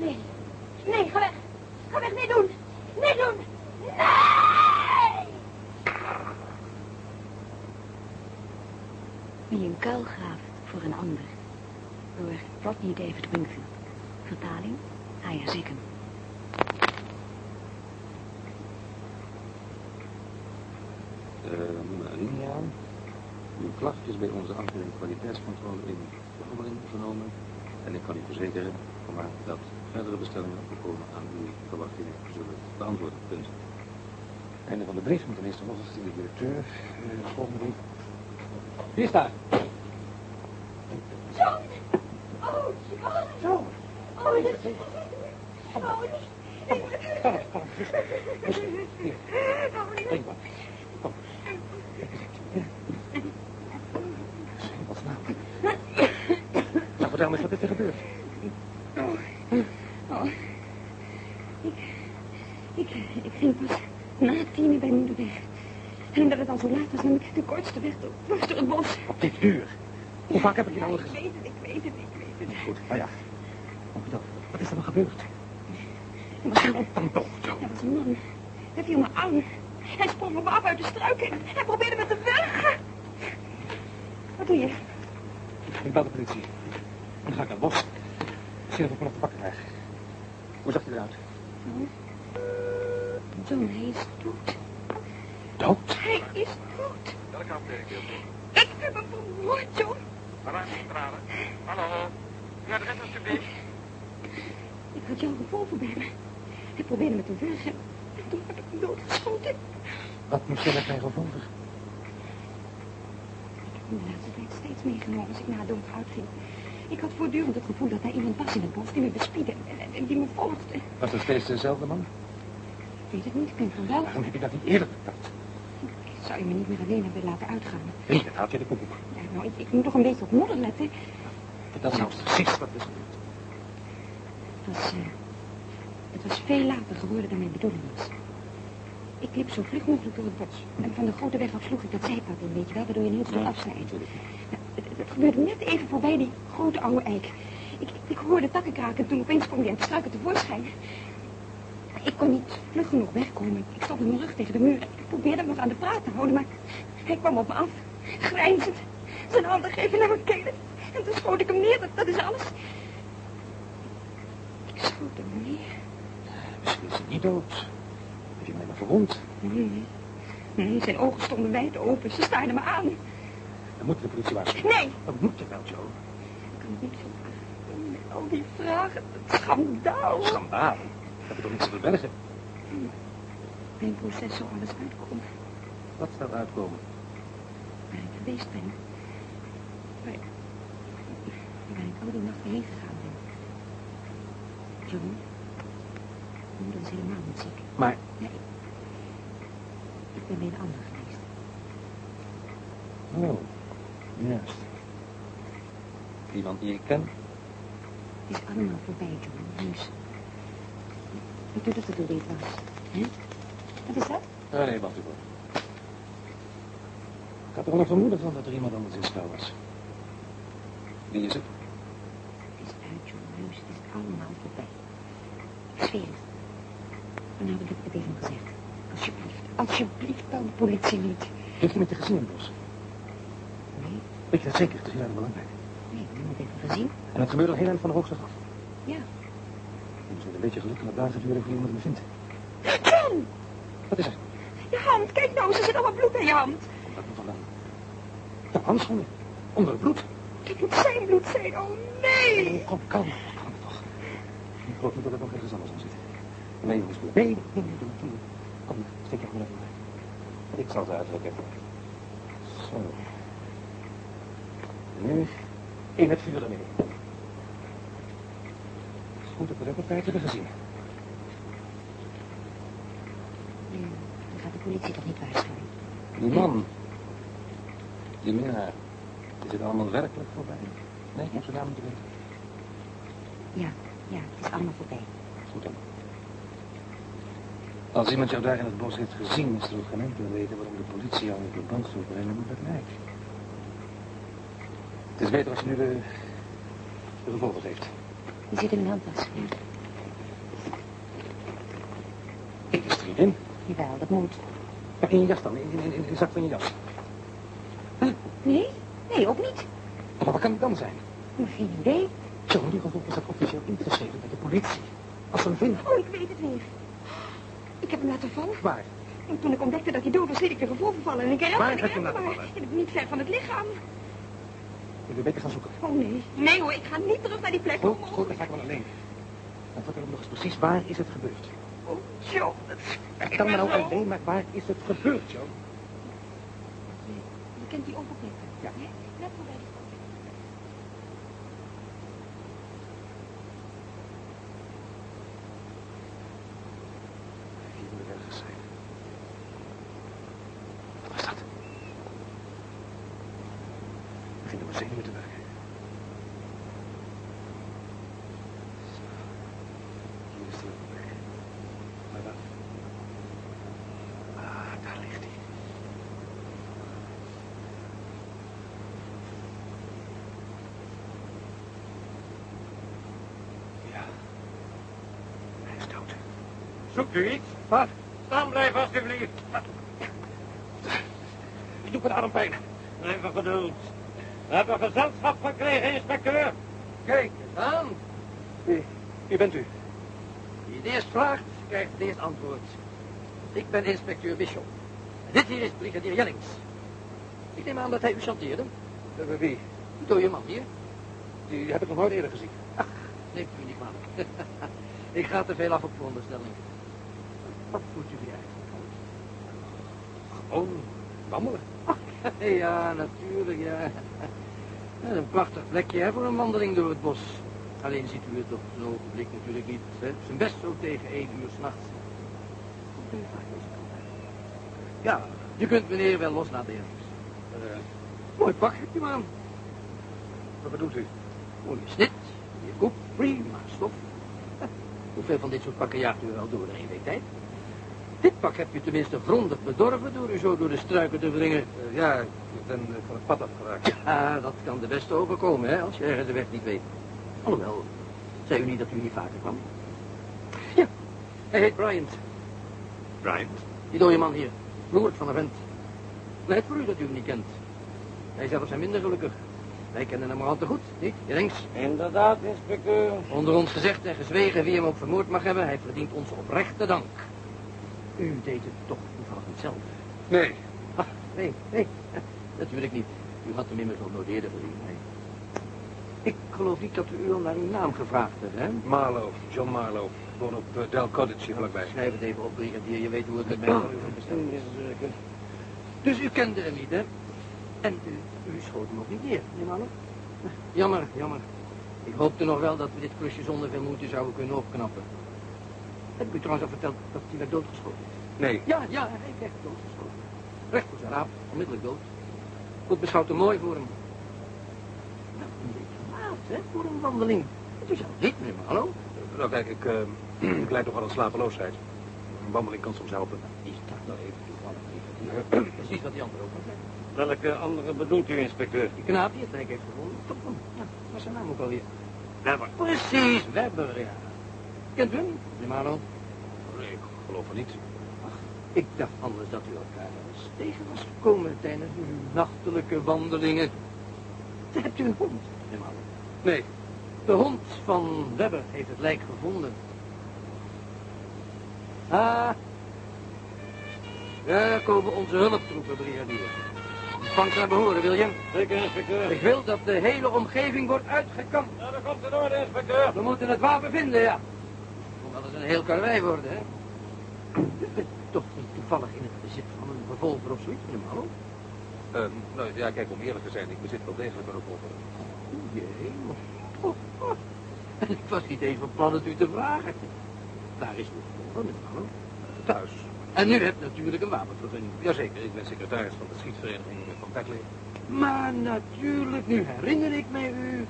Nee. Nee, ga weg. Ga weg, nee doen. Nee doen. Nee! Wie een kuil graaft voor een ander. Door Rodney David Wingfield. Vertaling, Aya Zikken. Uh, alinea. Uw klacht is bij onze afdeling kwaliteitscontrole in behandeling genomen. En ik kan u verzekeren maar, dat verdere bestellingen opkomen aan uw verwachtingen zullen beantwoord. Punt. Einde van de brief met de meester Hoffert, de directeur. Uh, volgende brief. Wie is daar? John! Oh, John! Zo. Oh, dat is... Oh, nee. Kom, kom, rustig. Hier, drink maar. Kom. Wat nou? Nou, vertel me eens wat is er gebeurd. Oh, oh. Ik, ik, ik ging pas na tien bij moeder weg. En omdat het al zo laat was, nam ik de kortste weg door, dwars door het bos. Op dit uur. Hoe vaak heb ik je weet het, ik weet het, ik weet het. Goed, nou ja. Oh, vertel, wat is er nou gebeurd? Er was een, Dan toch, zo. er was een man. Hij viel me aan. Hij sprong op me af uit de struiken. Hij probeerde me te wurgen. Wat doe je? Ik bel de politie. Dan ga ik naar het bos. Zie ik me nog te pakken krijg. Hoe zag hij eruit? John, hij is dood. Dood? Hij is dood. Welke afdeling wilt u? Ik heb hem vermoord, John. Hallo. Uw adres alstublieft. Ik had jouw revolver bij me. Hij probeerde me te wurgen. En toen heb ik hem doodgeschoten. Wat moest je met mijn revolver? Ik heb hem de laatste tijd steeds meegenomen als ik naar het donker uitging. Ik had voortdurend het gevoel dat er iemand was in het bos die me bespiedde en, die me volgde. Was het steeds dezelfde man? Ik weet het niet, ik denk van wel. Waarom heb je dat niet eerder verteld? Ik zou je me niet meer alleen hebben laten uitgaan. Nee, dat haalt je de koekoek. Nou, ik, ik moet toch een beetje op modder letten. Vertel nou eens precies wat is gebeurd. Het was, eh, het was veel later geworden dan mijn bedoeling was. Ik liep zo vlug mogelijk door het bos. En van de grote weg af sloeg ik dat zijpad in, weet je wel, waardoor je een heel stuk afsnijdt. Nou, het, het gebeurde net even voorbij die grote oude eik. Ik, ik hoorde takken kraken en toen opeens kwam hij uit de struiken tevoorschijn. Ik kon niet vlug genoeg wegkomen. Ik stond met mijn rug tegen de muur. Ik probeerde hem nog aan de praat te houden, maar hij kwam op me af. Grijnzend. Zijn handen geven naar mijn kelen. En toen schoot ik hem neer, dat, dat is alles. Ik schoot hem neer. Misschien is hij niet dood. Heb je mij maar verwond? Nee, nee, zijn ogen stonden wijd open. Ze staarden me aan. Dan moet de politie waarschuwen. Nee, Dat moet je wel, Joe. ik kan het niet zo al die vragen. Het schandaal. Schandaal. Heb je toch niets te verbergen? Mijn proces zou alles uitkomen. Wat zou uitkomen? Waar ik geweest ben. Waar ik al die nachten heen gegaan ben. John, mijn moeder is helemaal niet ziek. Maar Nee, ik ben bij een ander geweest. Oh, juist. Iemand die ik ken? Het is allemaal voorbij, John. Heus. Ik doe dat het er niet was. Hè? Wat is dat? Ah, nee, wacht even. Ik had er wel een vermoeden van dat er iemand anders in spel was. Wie is het? Het is uit, John. Heus, het is allemaal voorbij. Ik zweer het. Vanavond heb ik het even gezegd. Alsjeblieft, alsjeblieft, de politie niet. Heeft met je gezien in het bos? Nee, Weet je dat zeker? Het is heel erg belangrijk. nee, ik het even gezien. En het gebeurt al heel eind van de hoogste af. Ja. Het moet een beetje geluk kan het dagen duren voor iemand me vindt. John! Wat is er? Je hand, kijk nou, er zit allemaal bloed aan je hand. Dat nou vandaan? De handschoenen. Onder het bloed. Het moet zijn bloed zijn, oh nee! Kom, kalm. Kalm toch. Ik geloof niet dat er nog ergens anders aan zit. Nee, jongens, nee, nee, nee, nee. Kom, steek je maar even bij. Ik zal ze uitdrukken. Zo. Nu in het vuur ermee. Goed dat we dat op tijd hebben gezien. Nee, dan gaat de politie toch niet waarschuwen. Die man. Die minnaar. Het allemaal werkelijk voorbij? Nee, ik moet naam niet weten. Ja, ja, het is allemaal voorbij. Goed dan. Als iemand jou daar in het bos heeft gezien, is er ook geen enkele reden waarom de politie jou in verband zou brengen met het lijk. Het is beter als je nu de, de revolver geeft. Die zit in mijn handtas. Ja. Is er niet in? Jawel, dat moet. Ja, in je jas dan, in, in, in, in de zak van je jas. Nee? Kan dan zijn? Zo, in ieder geval is dat officieel ingeschreven bij de politie. Als ze hem vinden. Oh, ik weet het weer. Ik heb hem laten vallen. Waar? En toen ik ontdekte dat hij dood was, liet ik weer gevolgen en ik rende Waar en ik heb je hem laten vallen? niet ver van het lichaam. Ik wil beter gaan zoeken. Oh nee. Nee hoor, ik ga niet terug naar die plek. Goed, goed, dan ga ik wel alleen. En vertel hem nog eens precies waar is het gebeurd. Oh, John. Vertel me nou alleen maar waar is het gebeurd, Joe. Je kent die open. Ja. hè? Net voorbij de stad. Hier moet het ergens zijn. Wat was dat? Ik begin op mijn zenuwen te werken. Zo. Hier is de plek. Maar wat? Ah, daar ligt hij. Ja. Hij is dood. Zoekt u iets? Wat? Staan blijven, alstublieft. Ik doe met adempijn. Even geduld. We hebben gezelschap gekregen, inspecteur. Kijk eens aan. Wie, wie bent u? Wie het eerst vraagt, krijgt het eerst antwoord. Ik ben inspecteur. En dit hier is brigadier Jennings. Ik neem aan dat hij u chanteerde. Uh, wie? Die dode man hier. Die heb ik nog nooit eerder gezien. Ach, neemt u niet kwalijk. ik ga te veel af op veronderstelling. Wat voelt u hier eigenlijk? Gewoon wandelen. ja, natuurlijk, ja. Ja, Een prachtig plekje hè, voor een wandeling door het bos. Alleen ziet u het op zo'n ogenblik natuurlijk niet. Hè. Op zijn best zo tegen één uur s'nachts. Komt u vaak deze kant uit? Ja, je kunt meneer wel loslaten. Uh, Mooi pak hebt u aan. wat bedoelt u? Mooie snit, je koep, prima stof. Hoeveel van dit soort pakken jaagt u wel door in één week tijd? Dit pak heb je tenminste grondig bedorven door u zo door de struiken te wringen. Uh, ja, ik ben uh, van het pad afgeraakt. Ja, dat kan de beste overkomen, hè, als je ergens de weg niet weet. Alhoewel, zei u niet dat u niet vaker kwam? Ja, hij heet Bryant. Bryant? Die dode man hier. Loert van de vent. Blij voor u dat u hem niet kent. Wij zelf zijn minder gelukkig. Wij kennen hem al te goed, niet? Links. Inderdaad, inspecteur. Onder ons gezegd en gezwegen wie hem ook vermoord mag hebben, hij verdient onze oprechte dank. U deed het toch toevallig niet zelf? Nee. Ach, nee, nee, natuurlijk niet. U had hem immers nog nooit eerder gezien. Nee. Ik geloof niet dat u al naar uw naam gevraagd hebt, hè? Marlowe, John Marlowe. Ik woon op uh, Del Cottage hier vlakbij. Schrijf het even op, brigadier. Je weet hoe het met mij van u besteld is. Dus u kende hem niet, hè? En u, u schoot hem ook niet neer, aan. Jammer, jammer. Ik hoopte nog wel dat we dit klusje zonder veel moeite zouden kunnen opknappen. Heb ik u trouwens al verteld dat hij werd doodgeschoten? Nee. Ja, ja, hij werd doodgeschoten. Recht voor zijn raap, onmiddellijk dood. Goed beschouwd te mooi voor hem. Nou, een beetje laat, hè, voor een wandeling. Het is al niet meer, maar hallo. Nou kijk, ik, uh, ik leid toch wel aan slapeloosheid. Een wandeling kan soms helpen. Is dat nou even toevallig? Precies wat die andere ook al zei. Welke andere bedoelt u, inspecteur? Die knaap die het heeft gevonden. Top. Ja, wat is zijn naam ook alweer? Webber. Precies, Webber, ja. Kent u? Nee, ik geloof het niet. Ik dacht anders dat u elkaar wel eens tegen was gekomen tijdens uw nachtelijke wandelingen. Hebt u een hond, Primano? Nee. De hond van Webber heeft het lijk gevonden. Ah. Daar komen onze hulptroepen, brigadier. Ontvangst naar behoren, wil je? Zeker, inspecteur. Ik wil dat de hele omgeving wordt uitgekampt. Ja, dat komt in orde, inspecteur. We moeten het wapen vinden, ja. Hoewel het een heel karwei worden, hè. U bent toch niet toevallig in het bezit van een revolver of zoiets, meneer Malo? Uh, nou ja, kijk, om eerlijk te zijn, ik bezit wel degelijk een revolver. Je hemel. Oh, oh. En ik was niet eens van plan het u te vragen. Daar is uw revolver, meneer Malo. Thuis. En u hebt natuurlijk een wapenvergunning. Jazeker, ik ben secretaris van de schietvereniging van Beckley. Maar natuurlijk, nu herinner ik mij u.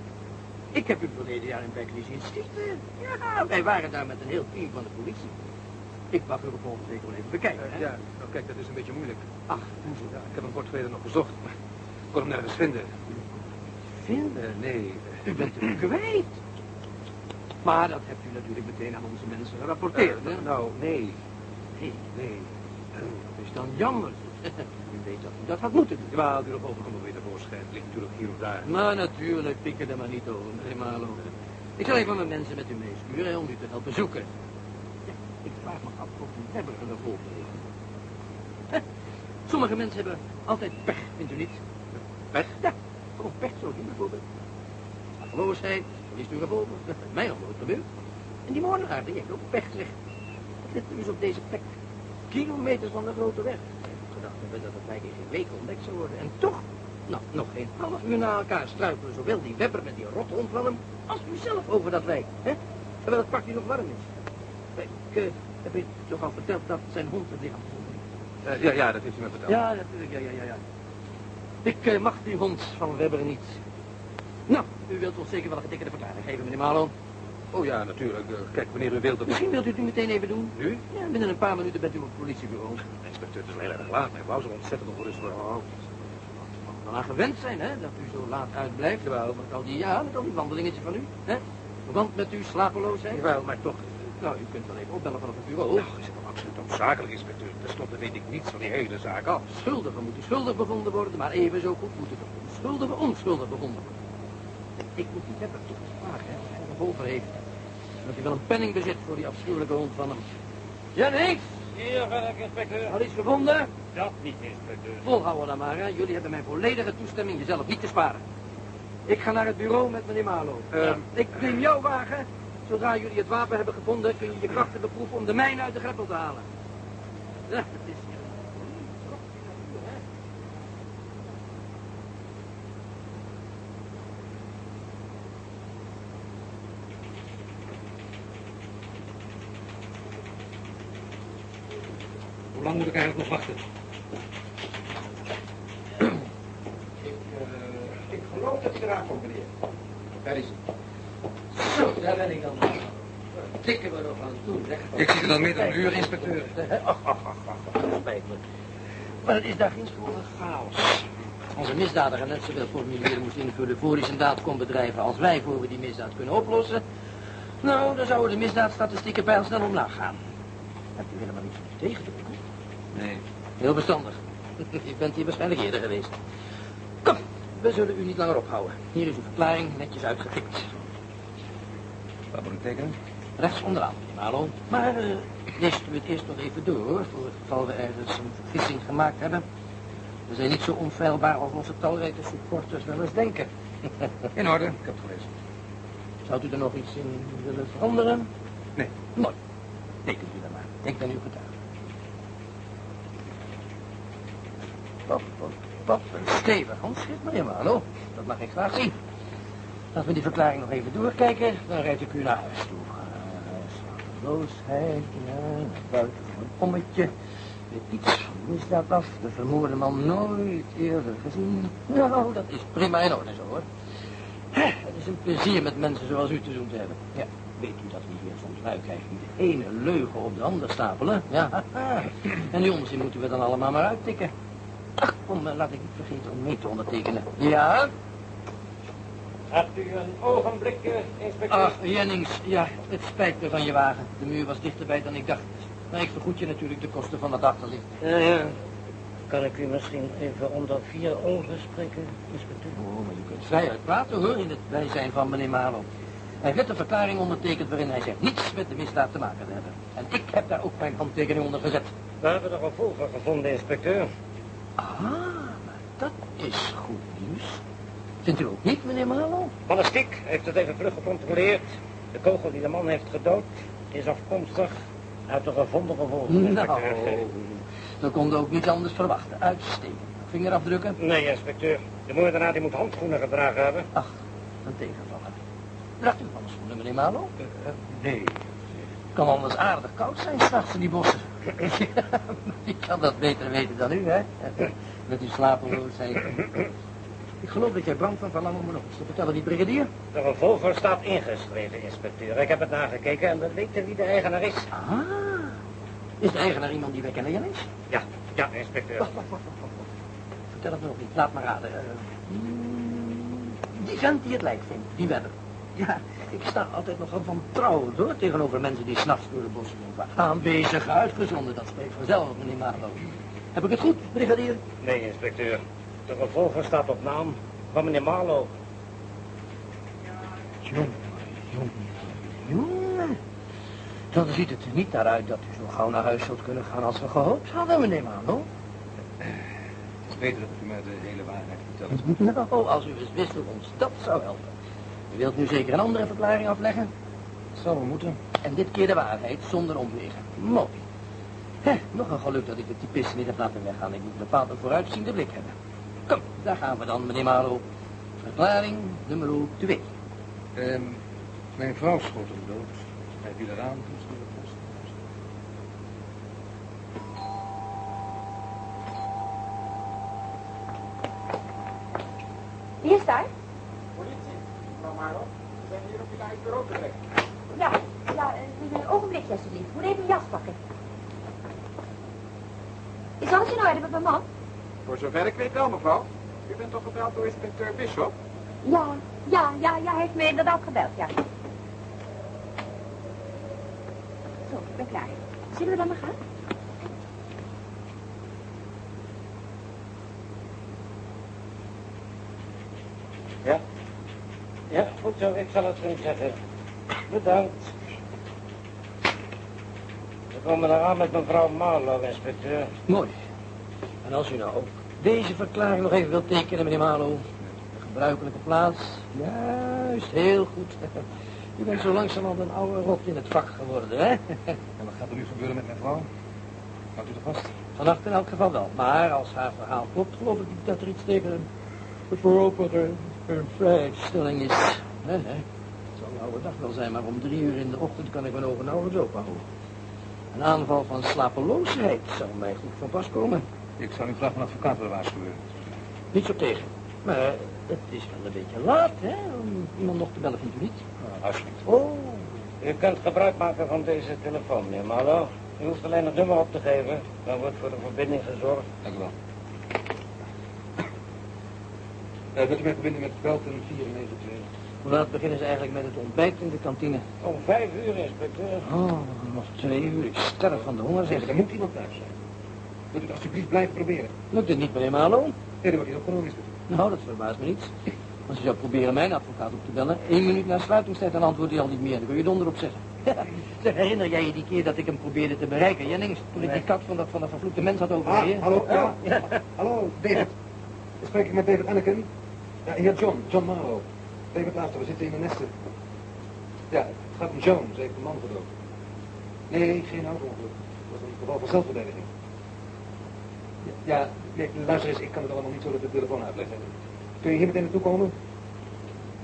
Ik heb u verleden jaar in Beckley zien schieten. Ja, wij waren daar met een heel team van de politie. Ik mag u revolver zeker wel even bekijken, hè? ja, nou kijk, dat is een beetje moeilijk. Ach, hoezo? Ja, ik heb hem kort geleden nog gezocht, maar ik kon hem nergens vinden. Vinden? Uh, nee, U bent hem kwijt. Maar dat hebt u natuurlijk meteen aan onze mensen gerapporteerd, hè? Eh, nou, nee. Nee, nee. Dat is dan jammer. U weet dat u dat had moeten doen. Ja, die nog overkomen weer tevoorschijn. Het ligt natuurlijk hier of daar. Maar natuurlijk, pik er maar niet over, meneer. Ik zal even mijn mensen met u meesturen om u te helpen zoeken. Ja, ik vraag me af of u hebben een. Hè? Sommige mensen hebben altijd pech, vindt u niet? Pech? Ja, gewoon pech zo doen bijvoorbeeld. Slapeloosheid, verliest u revolver. Dat is mij al nooit gebeurd. En die moordenaar, die heeft ook pech, zeg. Dat ligt dus op deze plek. Kilometers van de grote weg. Gedacht hebben dat het wijk in geen week ontdekt zou worden. En toch, nou, nog geen half uur na elkaar struikelen zowel die webber met die rothond van hem, als u zelf over dat wijk. Hè? Terwijl het pakje nog warm is. Ik eh, heb u toch al verteld dat zijn hond het lichaam? Eh, ja, ja, dat heeft u me verteld. Ja, natuurlijk, ja, ja, ja, ja. Ik eh, mag die hond van Webber niet. Nou, u wilt ons zeker wel een getekende verklaring geven, meneer Marlon. Oh ja, natuurlijk. Eh, kijk, wanneer u wilt dat... Misschien wilt u het nu meteen even doen. Nu? Ja, binnen een paar minuten bent u op het politiebureau. Inspecteur, het is wel heel erg laat. Mijn vrouw zal ontzettend ongerust worden. Oh. Dan aan gewend zijn, hè, dat u zo laat uitblijft. Terwijl met al die ja, met al die wandelingetjes van u, hè. Want met uw slapeloosheid. Jawel, maar toch... Nou, u kunt wel even opbellen vanaf het bureau. Nou, is het wel absoluut noodzakelijk, inspecteur. Ten slotte weet ik niets van die hele zaak af. Schuldigen moet u schuldig bevonden worden, maar even zo goed moet u onschuldige onschuldig bevonden worden. Ik moet die Webber toch vragen, hè, heeft. Dat hij wel een penning bezit voor die afschuwelijke hond van hem. Ja, niks. Hier ben ik, inspecteur. Al iets gevonden? Dat niet, inspecteur. Volhouden dan maar, hè. Jullie hebben mijn volledige toestemming jezelf niet te sparen. Ik ga naar het bureau met meneer Marlo. Ehm. ik neem jouw wagen. Zodra jullie het wapen hebben gevonden, kun je je krachten beproeven om de mijne uit de greppel te halen. Ja, het is... lang moet ik eigenlijk nog wachten? Ik, eh, ik geloof dat ik eraan kom, meneer. Daar is het. Zo, daar ben ik dan. Tikken we nog aan toe, zeg. Ik zie er dan meer dan een uur, inspecteur. Ach, ach, ach, ach, dat spijt me. Maar het is daar geen sporen chaos. Als een misdadiger net zoveel formulieren moest invullen voor hij zijn daad kon bedrijven als wij voor we die misdaad kunnen oplossen, nou, dan zouden de misdaadstatistieken pijl snel omlaag gaan. Hebt u helemaal niets om tegen te doen? Nee. Heel verstandig. U bent hier waarschijnlijk eerder geweest. Kom, we zullen u niet langer ophouden. Hier is uw verklaring netjes uitgetikt. Wat moet ik tekenen? Rechts onderaan, meneer. Maar uh, leest u het eerst nog even door, voor het geval we ergens een vergissing gemaakt hebben. We zijn niet zo onfeilbaar als onze talrijke supporters wel eens denken. In orde, ik heb het gelezen. Zou u er nog iets in willen veranderen? Nee. Mooi. Tekent u dan maar. Ik ben uw getuige. Pop, pop, pop. Een stevig handschrift, meneer Marlo. Dat mag ik graag zien. Laten we die verklaring nog even doorkijken. Dan rijd ik u naar huis toe. Slapeloosheid, ja, naar buiten een ommetje. Weet iets van misdaad af. De vermoorde man nooit eerder gezien. Nou, dat is prima in orde zo, hoor. Hè, Het is een plezier met mensen zoals u te doen te hebben. Ja, weet u dat we hier soms lui krijgen de ene leugen op de andere stapelen? Ja, en die onzin moeten we dan allemaal maar uittikken. Ach, kom, eh, laat ik niet vergeten om mee te ondertekenen. Ja? Hebt u een ogenblik, eh, inspecteur? Ach, Jennings, ja, het spijt me van je wagen. De muur was dichterbij dan ik dacht. Maar ik vergoed je natuurlijk de kosten van het achterlicht. Ja, ja. Kan ik u misschien even onder vier ogen spreken, inspecteur? Oh, maar je kunt vrij praten hoor, in het bijzijn van meneer Marlow. Hij heeft een verklaring ondertekend waarin hij zegt niets met de misdaad te maken te hebben. En ik heb daar ook mijn handtekening onder gezet. We hebben er een revolver gevonden, inspecteur. Ah, dat is goed nieuws. Vindt u ook niet, meneer Marlow? Ballistiek heeft het even vlug gecontroleerd. De kogel die de man heeft gedood is afkomstig uit de gevonden revolver. Nou, we konden ook niet anders verwachten. Uitstekend. Vingerafdrukken? Nee, inspecteur. De moordenaar die moet handschoenen gedragen hebben. Ach, een tegenvaller. Draagt u handschoenen, meneer Marlow? Nee. Kan anders aardig koud zijn straks in die bossen. Wie kan dat beter weten dan u, hè? Met uw slapeloosheid. Ik geloof dat jij brandt van verlangen om me nog te vertellen, die brigadier. De revolver staat ingeschreven, inspecteur. Ik heb het nagekeken en we weten wie de eigenaar is. Ah, is de eigenaar iemand die wij kennen, Jennings? Ja, ja, inspecteur. Wacht, wacht, wacht, wacht, wacht. Vertel het me nog niet, laat maar raden. Eh, die vent die het lijk vindt, die wedder. Ja, ik sta altijd nogal van trouw, hoor, tegenover mensen die s'nachts door de bossen lopen. Aanwezig, uitgezonden, dat spreekt vanzelf, meneer Marlow. Heb ik het goed, brigadier? Nee, inspecteur. De revolver staat op naam van meneer Marlow. Jongen, jongen, jongen. Dan ziet het er niet naar uit dat u zo gauw naar huis zult kunnen gaan als we gehoopt hadden, meneer Marlow. Het is beter dat u mij de hele waarheid vertelt. Nou, als u eens wist hoe ons dat zou helpen. U wilt nu zeker een andere verklaring afleggen? Dat zou wel moeten. En dit keer de waarheid, zonder omwegen. Mooi. Hé, nog een geluk dat ik de typisten niet heb laten weggaan. Ik moet bepaald een vooruitziende blik hebben. Kom, daar gaan we dan, meneer Marlow. Verklaring nummer 2. Ehm, mijn vrouw schoot hem dood. Hij viel eraan toen ze naar de post moest. Wie is daar? Mevrouw Marlow. We zijn hier op je eigen bureau terecht. Ja, ja, eh, een ogenblikje alsjeblieft. Moet even mijn jas pakken. Is alles in orde met mijn man? Voor zover ik weet wel, mevrouw. U bent toch gebeld door inspecteur Bishop? Ja, ja, ja, ja, hij heeft me inderdaad gebeld, ja. Zo, ik ben klaar. Zullen we dan maar gaan? Ja? Ja, goed zo. Ik zal het hun zeggen. Bedankt. We komen eraan met mevrouw Marlow, inspecteur. Mooi. En als u nou ook deze verklaring nog even wilt tekenen, meneer Marlow. De gebruikelijke plaats. Juist, heel goed. U bent zo langzamerhand een oude rot in het vak geworden, hè? En wat gaat er nu gebeuren met mijn vrouw? Houdt u er vast? Vannacht in elk geval wel. Maar als haar verhaal klopt, geloof ik niet dat er iets tegen een voorlopige een vrijstelling is. Nee, nee. Het zal een oude dag wel zijn, maar om drie uur in de ochtend kan ik mijn ogen nauwelijks open houden. Een aanval van slapeloosheid zou mij goed van pas komen. Ik zou u graag een advocaat willen waarschuwen. Niet zo tegen. Maar het is wel een beetje laat, hè, om iemand nog te bellen, vindt u niet? Nou, alsjeblieft. Oh, U kunt gebruik maken van deze telefoon, meneer Marlow. U hoeft alleen het nummer op te geven. Dan wordt voor de verbinding gezorgd. Dank u wel. Uh, wilt u mij verbinden met Belton 492? Hoe laat beginnen ze eigenlijk met het ontbijt in de kantine? Om vijf uur, inspecteur. Oh, nog twee uur. Ik sterf van de honger, zeg. Er moet iemand thuis zijn. Wilt u het alsjeblieft blijven proberen? Lukt het niet, meneer Marlow? Nee, dan wordt hij opgenomen. Nou, dat verbaast me niet. Als je zou proberen mijn advocaat op te bellen, één minuut na sluitingstijd, dan antwoordt hij al niet meer. Dan kun je donder op zeggen. zeg, herinner jij je die keer dat ik hem probeerde te bereiken, Jennings? Toen ik die kat van dat van de vervloekte mens had Ah, overgereden? hallo, ja, ja. Hallo, David. Spreek ik met David Anneken? Ja, hier John, John Marlow. David, luister, we zitten in een nesten. Ja, het gaat om Joan, ze heeft een man gedood. Nee, geen auto-ongeluk. Het was een geval van zelfverdediging. Ja, nee, luister eens, ik kan het allemaal niet zo op de telefoon uitleggen. Kun je hier meteen naartoe komen?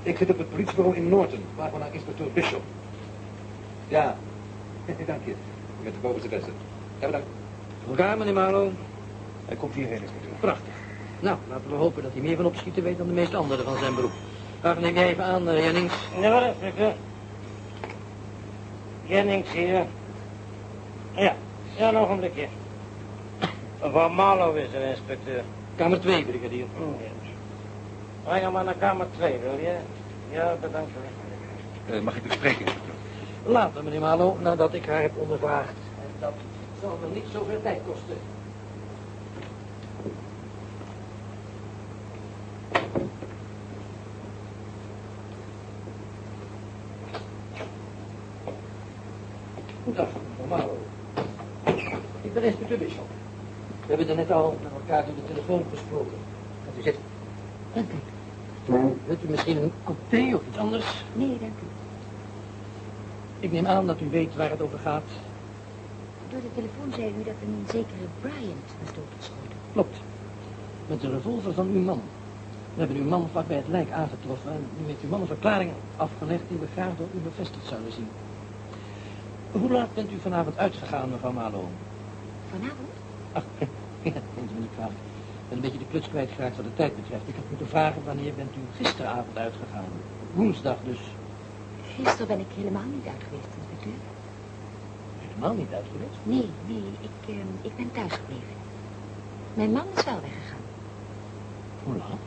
Ik zit op het politiebureau in Norton, waar we naar inspecteur Bishop. Ja, dank je. Met de bovenste beste. Ja, bedankt. Voor elkaar, meneer Marlow. Hij komt hierheen, inspecteur. Prachtig. Nou, laten we hopen dat hij meer van opschieten weet dan de meeste anderen van zijn beroep. Graag neem jij even aan, uh, Jennings. Ja, wel, inspecteur. Jennings hier. Ja, ja, nog een blikje. Mevrouw Marlow is er, inspecteur. Kamer 2, brigadier. Breng hem maar naar kamer 2, wil je? Ja, bedankt. Eh, mag ik u spreken? Later, meneer Marlow, nadat ik haar heb ondervraagd. En dat zal wel niet zoveel tijd kosten. Goedendag, Marlow. Ik ben inspecteur Bishop. We hebben er net al met elkaar door de telefoon gesproken. Gaat u zitten. Dank u. Wilt u misschien een kop thee of iets anders? Nee, dank u. Ik neem aan dat u weet waar het over gaat. Door de telefoon zei u dat een zekere Bryant was doodgeschoten. Klopt. Met de revolver van uw man. We hebben uw man vlak bij het lijk aangetroffen en nu heeft uw man een verklaring afgelegd die we graag door u bevestigd zouden zien. Hoe laat bent u vanavond uitgegaan, mevrouw Marlow? Vanavond? Ach, ja, neemt u me niet kwalijk. Ik ben een beetje de kluts kwijtgeraakt wat de tijd betreft. Ik heb moeten vragen wanneer bent u gisteravond uitgegaan? Woensdag dus. Gisteren ben ik helemaal niet uit geweest, inspecteur. Helemaal niet uit geweest. Nee, nee, ik, ehm, ik ben thuis gebleven. Mijn man is wel weggegaan. Hoe laat?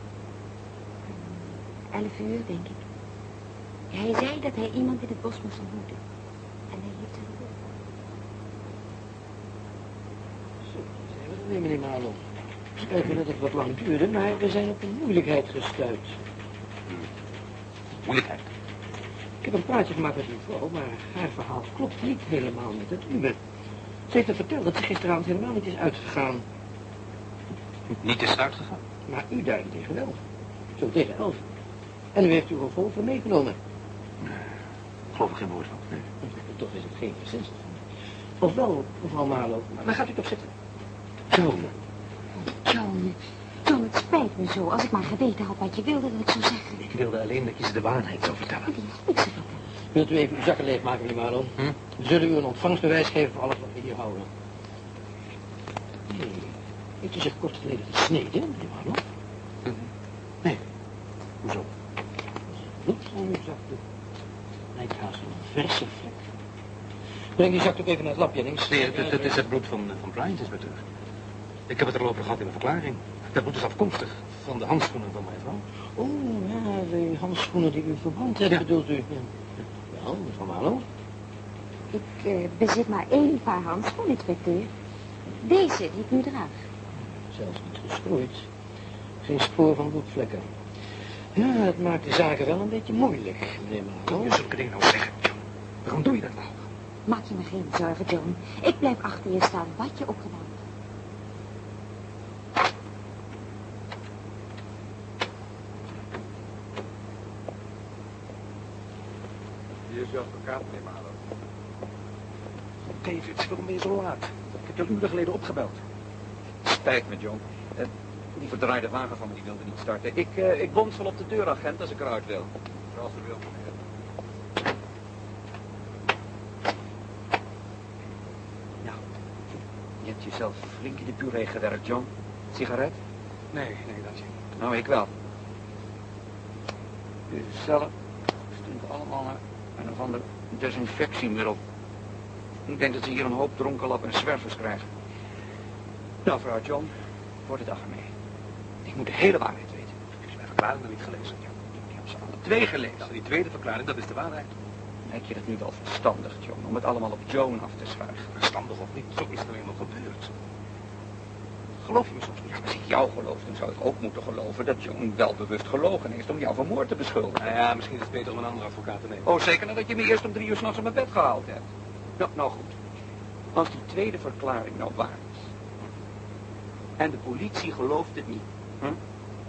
Elf uur, denk ik. Hij zei dat hij iemand in het bos moest ontmoeten. En hij heeft het gehoord. Zo, weer, meneer Marlow. Spijt me dat het wat lang duurde, maar we zijn op een moeilijkheid gestuurd. Moeilijkheid. Ik heb een praatje gemaakt met uw vrouw, maar haar verhaal klopt niet helemaal met het uwe. Ze heeft me verteld dat ze gisteravond helemaal niet is uitgegaan. Niet is uitgegaan. Maar u daarentegen wel. Zo tegen elf. En u heeft uw revolver meegenomen. Geloof ik geen woord van. Nee. Toch is het geen verzinsel. Of wel, mevrouw Marlow. Maar dan gaat u toch zitten. John. John, John, het spijt me zo. Als ik maar geweten had wat je wilde dat ik zou zeggen. Ik wilde alleen dat je ze de waarheid zou vertellen. Die. Wilt u even uw zakken leegmaken, meneer Marlow? Hm? We zullen u een ontvangstbewijs geven voor alles wat we hier houden. Nee, heeft u zich kort geleden gesneden, meneer Marlow? Nee. Hoezo? Bloed van uw zakdoek. Lijkt haast een verse vlek. Breng die zakdoek even naar het lab, Jennings. Nee, het, het is het bloed van, van Bryant, inspecteur. Ik heb het erover gehad in de verklaring. Dat bloed is afkomstig van de handschoenen van mijn vrouw. Oh, ja, de handschoenen die u verbrand hebt, Ja. bedoelt u? Ja. Wel, mevrouw Marlow. Ik eh, bezit maar één paar handschoenen, inspecteur. Deze die ik nu draag. Zelfs niet geschroeid. Geen spoor van bloedvlekken. Ja, het maakt de zaken wel een beetje moeilijk, meneer Kun Marlow. je zulke dingen nou zeggen, John? Waarom doe je dat nou? Maak je me geen zorgen, John. Ik blijf achter je staan, wat je ook gedaan hebt. Hier is uw advocaat, meneer Marlow. David, waarom ben je zo laat? Ik heb je al uren geleden opgebeld. Spijt me, John. Eh, die verdraaide wagen van me die wilde niet starten. Ik, eh, ik bond wel op de deuragent als ik eruit wil. Zoals u wilt, meneer. Nou, je hebt jezelf flink in de puree gewerkt, John. Sigaret? Nee, nee, dank je. Nou, ik wel. De cellen stinken allemaal naar een of ander desinfectiemiddel. Ik denk dat ze hier een hoop dronkenlap en zwervers krijgen. Nou, vrouw John, voor de dag ermee. Ik moet de hele waarheid weten. Ik heb mijn verklaring nog niet gelezen. Ja. Ik heb ze alle twee gelezen. Nou, die tweede verklaring, dat is de waarheid. Lijkt je dat nu wel verstandig, John, om het allemaal op Joan af te schuiven? Verstandig of niet, zo is er eenmaal gebeurd. Geloof je me soms niet? Als ik jou geloof, dan zou ik ook moeten geloven dat Joan wel bewust gelogen heeft om jou van moord te beschuldigen. Nou ja, misschien is het beter om een andere advocaat te nemen. Oh, zeker nadat je me eerst om drie uur s'nachts uit mijn bed gehaald hebt. Nou, nou goed. Als die tweede verklaring nou waar is. En de politie gelooft het niet. Hm?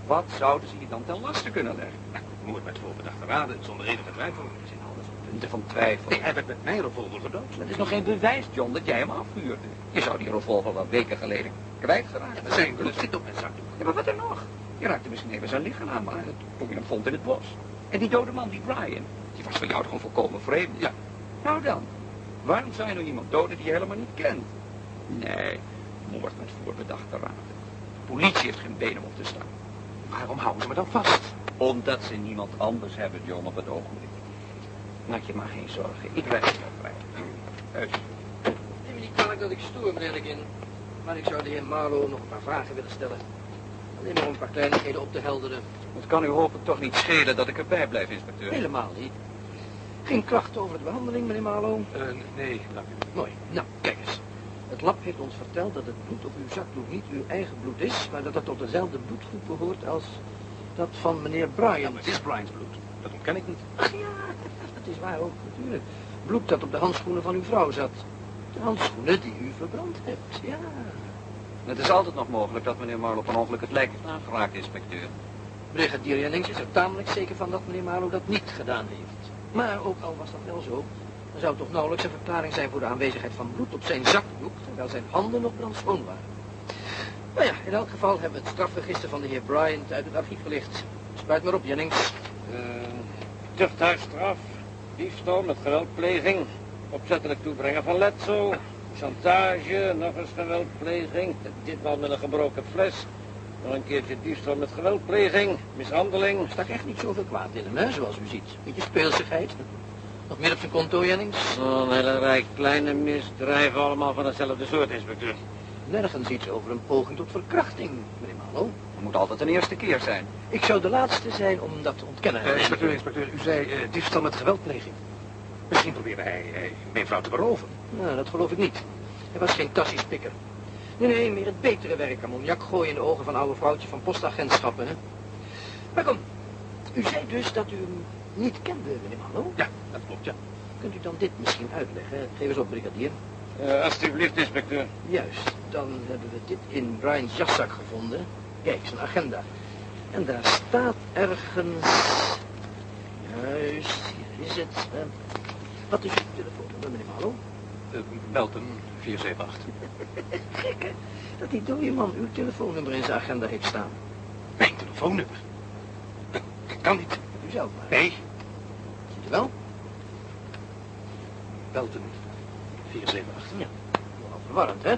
Wat zouden ze je dan ten laste kunnen leggen? Nou, moord met voorbedachte raden, zonder enige twijfel. Dat zijn alles punten van twijfel. Nee, hij werd met mijn revolver gedood. Dat is nog geen bewijs, John, dat jij hem afvuurde. Je zou die revolver wel weken geleden kwijtgeraakt Er zijn bloed zit op mijn zakdoek. Ja, maar wat er nog? Je raakte misschien even zijn lichaam aan, maar toen je hem vond in het bos. En die dode man, die Brian, die was voor jou gewoon volkomen vreemd. Ja. Nou dan, waarom zou je nou iemand doden die je helemaal niet kent? Nee, moord met voorbedachte raden. De politie heeft geen been om op te staan. Waarom houden ze me dan vast? Omdat ze niemand anders hebben, John, op het ogenblik. Maak je maar geen zorgen, ik blijf jou vrij. Uit. Neem me niet kwalijk dat ik stoer, meneer Likin. Maar ik zou de heer Marlow nog een paar vragen willen stellen. Alleen maar om een paar kleinigheden op te helderen. Het kan u hopelijk toch niet schelen dat ik erbij blijf, inspecteur. Helemaal niet. Geen klachten over de behandeling, meneer Marlow? Eh, nee, dank u. Mooi. Nou, kijk eens. Het lab heeft ons verteld dat het bloed op uw zakdoek niet uw eigen bloed is, maar dat het tot dezelfde bloedgroep behoort als dat van meneer Ja, maar het is Brian's bloed. Dat ontken ik niet. Ach ja, dat is waar ook, natuurlijk. Bloed dat op de handschoenen van uw vrouw zat. De handschoenen die u verbrand hebt, ja. Het is altijd nog mogelijk dat meneer Marlow van ongeluk het lijk heeft aangeraakt, inspecteur. Brigadier Jennings is er tamelijk zeker van dat meneer Marlow dat niet gedaan heeft. Maar ook al was dat wel zo, dan zou het toch nauwelijks een verklaring zijn voor de aanwezigheid van bloed op zijn zakdoek, terwijl zijn handen nog brandschoon waren. Nou ja, in elk geval hebben we het strafregister van de heer Bryant uit het archief gelicht. Spuit maar op, Jennings. Uh, tuchthuisstraf, diefstal met geweldpleging, opzettelijk toebrengen van letsel, chantage, nog eens geweldpleging, ditmaal met een gebroken fles, nog een keertje diefstal met geweldpleging, mishandeling. Er stak echt niet zoveel kwaad in hem, hè, zoals u ziet. Beetje speelsigheid. Nog meer op zijn konto, Jennings? Een hele rij kleine misdrijven, allemaal van hetzelfde soort, inspecteur. nergens iets over een poging tot verkrachting, meneer Malo. Het moet altijd een eerste keer zijn. Ik zou de laatste zijn om dat te ontkennen. Eh, inspecteur, inspecteur, u zei eh, diefstal met geweldpleging. Misschien probeerde hij eh, mijn vrouw te beroven. Nou, dat geloof ik niet. Hij was geen tassiespikker. Nee, nee, meer het betere werk. Ammoniak gooien in de ogen van oude vrouwtje van postagentschappen, hè. Maar kom, u zei dus dat u hem niet kende, meneer Malo. Ja, dat klopt, ja. Kunt u dan dit misschien uitleggen? Geef eens op, brigadier. Eh, alsjeblieft, inspecteur. Juist, dan hebben we dit in Brian's jaszak gevonden. Kijk, zijn agenda. En daar staat ergens... Juist, hier is het. Eh, wat is uw telefoonnummer, meneer Malo? Uh, Melton 478. Gek, hè? Dat die dode man uw telefoonnummer in zijn agenda heeft staan. Mijn telefoonnummer? Dat, dat kan niet. U zelf maar. Nee, Ziet u wel? Melton 478. Ja, nogal verwarrend, hè?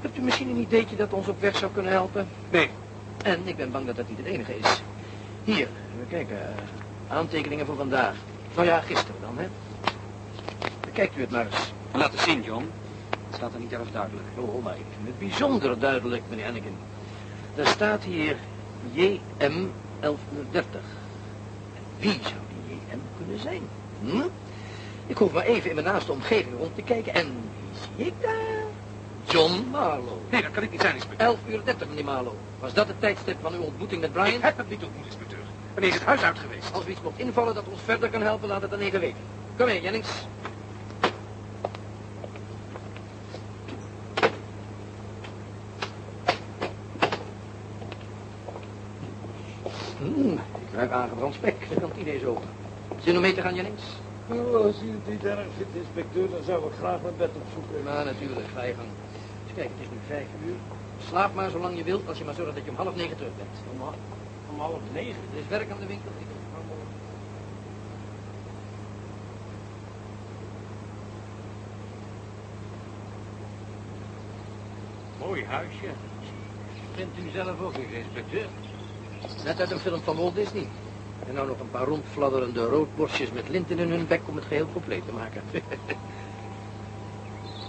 Hebt u misschien een ideetje dat ons op weg zou kunnen helpen? Nee, En ik ben bang dat dat niet het enige is. Hier, even kijken. eh, aantekeningen voor vandaag. Nou ja, gisteren dan, hè? Bekijkt u het maar eens. Laat het zien, John. Het staat er niet erg duidelijk. Oh, maar ik vind het bijzonder duidelijk, meneer Anakin. Er staat hier JM 1130. Wie zou die JM kunnen zijn? Hm? Ik hoef maar even in mijn naaste omgeving rond te kijken en wie zie ik daar? John Marlowe. nee, dat kan ik niet zijn, inspecteur. 11 uur 30, meneer Marlowe. Was dat het tijdstip van uw ontmoeting met Brian? Ik heb het niet ontmoet, inspecteur. Wanneer is het huis uit geweest? Als er iets mocht invallen dat ons verder kan helpen, laat het dan even weten. Kom mee, Jennings. Hmm, ik ruik aangebrand spek. De kantine is open. Zin om mee te gaan, Jennings? Oh, als u het niet erg vindt, inspecteur, dan zou ik graag mijn bed opzoeken. Ja, natuurlijk. Ga je gang. Dus kijk, het is nu vijf uur. Slaap maar zolang je wilt, als je maar zorgt dat je om half negen terug bent. Om, om half negen. Er is werk aan de winkel. Mooi huisje. Vindt u zelf ook eens, inspecteur? Net uit een film van Walt Disney. En nou nog een paar rondfladderende roodborstjes met linten in hun bek om het geheel compleet te maken.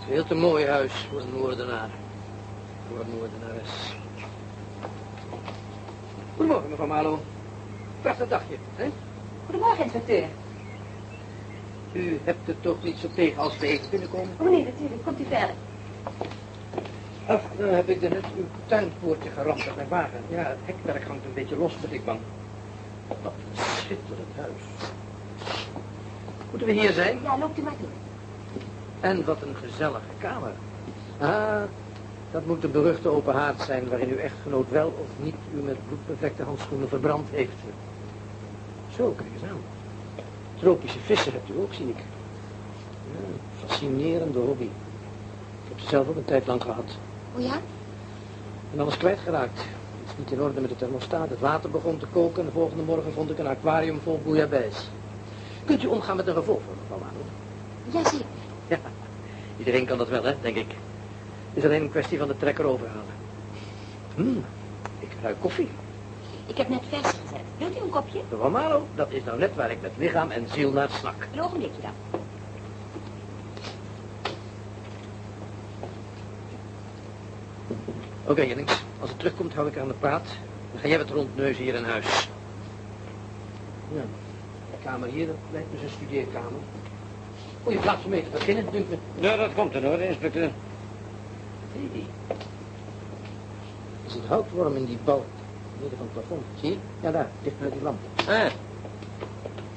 Veel te mooi huis voor een Noordenaar. Voor een Noordenares. Goedemorgen, mevrouw Malo. Prachtig dagje, hè? Goedemorgen, inspecteur. U hebt er toch niet zo tegen als we even binnenkomen? Oh nee, natuurlijk. Komt u verder. Ach, dan heb ik er net uw tuinpoortje geramd met mijn wagen. Ja, het hekwerk hangt een beetje los, ben ik bang. Wat een schitterend huis. Moeten we hier zijn? Ja, loopt u maar door. En wat een gezellige kamer. Ah, dat moet de beruchte open haard zijn waarin uw echtgenoot wel of niet u met bloedbevlekte handschoenen verbrand heeft. Zo, kijk eens aan. Tropische vissen hebt u ook, zie ik. Ja, fascinerende hobby. Ik heb ze zelf ook een tijd lang gehad. Oh ja? En alles kwijtgeraakt. Het is niet in orde met de thermostaat. Het water begon te koken en de volgende morgen vond ik een aquarium vol bouillabaisse. Kunt u omgaan met een revolver, mevrouw Mano? Jazeker. Ja, iedereen kan dat wel, hè, denk ik. Het is alleen een kwestie van de trekker overhalen. Hmm, ik ruik koffie. Ik heb net vers gezet. Wilt u een kopje? Mevrouw Malo, dat is nou net waar ik met lichaam en ziel naar snak. Een ogenblikje dan. Oké, Jennings. Als het terugkomt, hou ik aan de praat. Dan ga jij wat rondneuzen hier in huis. Ja, de kamer hier, dat lijkt me zijn studeerkamer. Goeie plaats om mee te beginnen, dunkt me. Ja, dat komt in orde, inspecteur. Hey. Er zit houtworm in die balk. Midden van het plafond. Zie je? Ja, daar, dicht bij die lamp. Ah,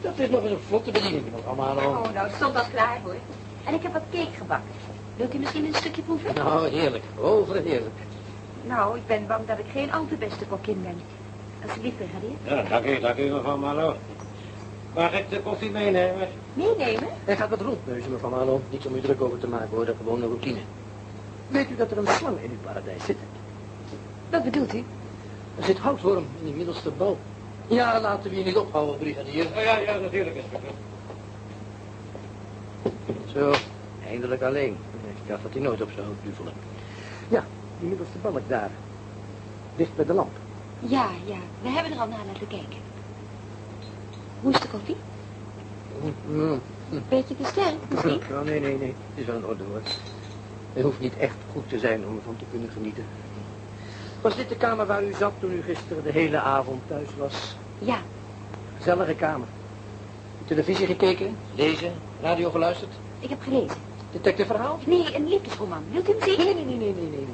Dat is nog eens een vlotte bediening, Malo. Oh, nou, stond dat klaar hoor. En ik heb wat cake gebakken. Wilt u misschien een stukje proeven? Nou, heerlijk. Overheerlijk. Nou, ik ben bang dat ik geen al te beste kokkin ben. Alsjeblieft, brigadier. ja, dank u, dank u, mevrouw Malo. Mag ik de koffie meenemen? Meenemen? Hij gaat wat rondneuzen, mevrouw Malo. Niet om u druk over te maken, hoor. Dat een routine. Weet u dat er een slang in uw paradijs zit? Wat bedoelt u? Er zit houtworm in die middelste bal. Ja, laten we je niet ophouden, brigadier. Oh, ja, ja, natuurlijk, inspecteur. Zo, eindelijk alleen. Ik dacht dat hij nooit op zou duvelen. Ja, die middelste balk daar. Dicht bij de lamp. Ja, ja. We hebben er al naar laten kijken. Hoe is de koffie? Mm, Beetje te sterk, misschien? Oh, nee, nee, nee. Het is wel in orde, hoor. Hij hoeft niet echt goed te zijn om ervan te kunnen genieten. Was dit de kamer waar u zat toen u gisteren de hele avond thuis was? Ja, Gezellige kamer. Televisie gekeken, lezen, radio geluisterd. ik heb gelezen. Detective verhaal? Nee, een liefdesroman. Wilt u hem zien? Nee, nee, nee, nee, nee, nee.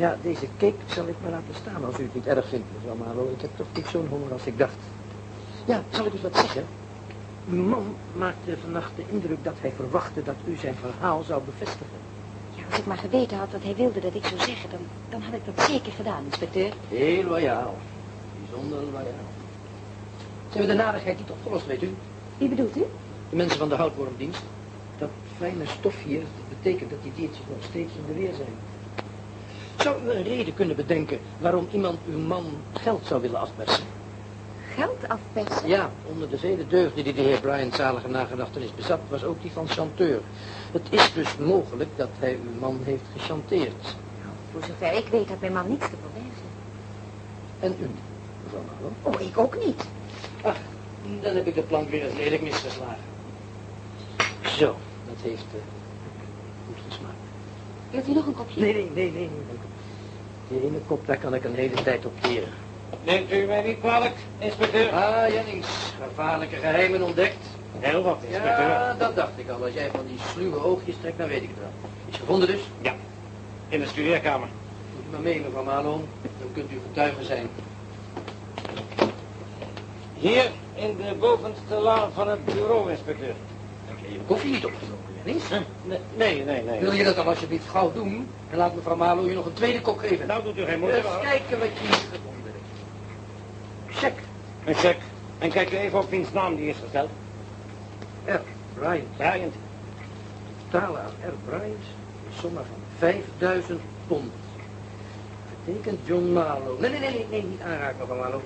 Ja, deze cake zal ik maar laten staan als u het niet erg vindt, mevrouw Malo. Ik heb toch niet zo'n honger als ik dacht. Ja, zal ik eens wat zeggen? Uw man maakte vannacht de indruk dat hij verwachtte dat u zijn verhaal zou bevestigen. Ja, als ik maar geweten had dat hij wilde dat ik zou zeggen, dan, dan had ik dat zeker gedaan, inspecteur. Heel loyaal. Bijzonder loyaal. Ze hebben de narigheid niet opgelost, weet u. Wie bedoelt u? De mensen van de houtwormdienst. Dat fijne stof hier, dat betekent dat die diertjes nog steeds in de weer zijn. Zou u een reden kunnen bedenken waarom iemand uw man geld zou willen afpersen? Geld afpersen? Ja, onder de vele deugden die de heer Bryant zalige nagedachtenis bezat, was ook die van chanteur. Het is dus mogelijk dat hij uw man heeft gechanteerd. Nou, voor zover ik weet had mijn man niets te verbergen. En u, mevrouw Marlow? Oh, ik ook niet. Ach, dan heb ik de plank weer eens lelijk misgeslagen. Zo, dat heeft uh, goed gesmaakt. Wilt u nog een kopje? Nee, nee, nee, nee. nee. Die ene kop, daar kan ik een hele tijd op keren. Neemt u mij niet kwalijk, inspecteur? Ah, Jennings, gevaarlijke geheimen ontdekt. Heel wat, inspecteur. Ja, dat dacht ik al. Als jij van die sluwe oogjes trekt, dan weet ik het wel. Is gevonden dus? Ja, in de studeerkamer. Moet u maar mee, mevrouw Marlow. Dan kunt u getuige zijn. Hier, in de bovenste laan van het bureau, inspecteur. Heb je je koffie niet opgenomen, Nee, nee, nee. nee. Wil je dat dan alsjeblieft gauw doen? En laat mevrouw Marlow je nog een tweede kop geven. Nou doet u geen moeite. Eens kijken wat je hier gevonden hebt. Check. Een check. En kijk u even op wiens naam die is gesteld. R. Bryant. Bryant. Betalen aan R. Bryant. Een som van 5000 pond. Getekend John Marlow. Nee, nee, nee, nee, nee, niet aanraken, mevrouw Marlow.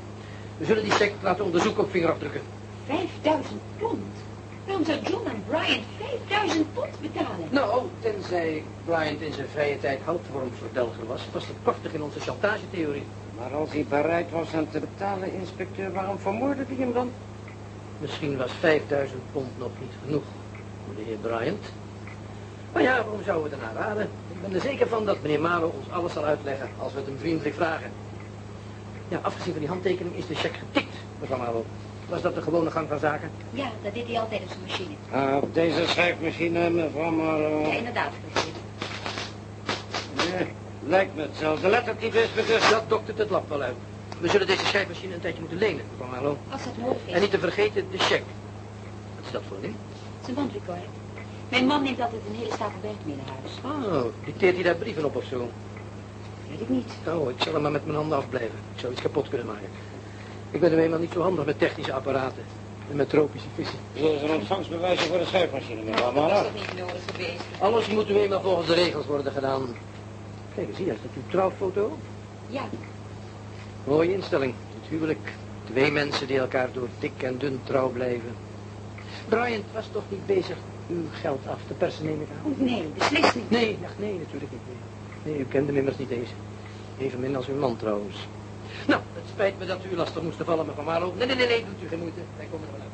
We zullen die check laten onderzoeken op vingerafdrukken. 5000 pond? Waarom zou John en Brian 5000 pond betalen? Nou, tenzij Bryant in zijn vrije tijd houtwormverdelger was, was dat kortig in onze chantagetheorie. Maar als hij bereid was hem te betalen, inspecteur, waarom vermoordde hij hem dan? Misschien was 5000 pond nog niet genoeg voor de heer Bryant. Maar ja, waarom zouden we het ernaar raden? Ik ben er zeker van dat meneer Marlow ons alles zal uitleggen als we het hem vriendelijk vragen. Ja, afgezien van die handtekening is de cheque getikt, mevrouw Marlow. Was dat de gewone gang van zaken? Ja, dat deed hij altijd op zijn machine. Ah, op deze schrijfmachine, mevrouw Marlow. Ja, inderdaad, voorzitter. Nee, lijkt me hetzelfde lettertype, inspecteur. Dat doktert het lab wel uit. We zullen deze schrijfmachine een tijdje moeten lenen, mevrouw Marlow. Als dat nodig is. En niet te vergeten de cheque. Wat is dat voor een ding? Het is een bandrecorder. Mijn man neemt altijd een hele stapel werk mee naar huis. Oh, dicteert hij daar brieven op of zo? Weet ik niet. Oh, ik zal er maar met mijn handen afblijven. Ik zou iets kapot kunnen maken. Ik ben er eenmaal niet zo handig met technische apparaten. En met tropische vissen. Is een ontvangstbewijs voor de mevrouw niet nodig geweest? Alles moet nu eenmaal volgens de regels worden gedaan. Kijk eens hier, is dat uw trouwfoto? Ja, Mooie instelling. Het huwelijk. Twee mensen die elkaar door dik en dun trouw blijven. Bryant was toch niet bezig uw geld af te persen, neem ik aan? nee, beslist niet. Nee, ach, nee, natuurlijk niet. Nee. nee, u kende hem immers niet eens. Evenmin als uw man trouwens. Nou, het spijt me dat u lastig moest vallen, mevrouw Marlow. Nee, nee, nee, nee, doet u geen moeite. Wij komen er wel uit.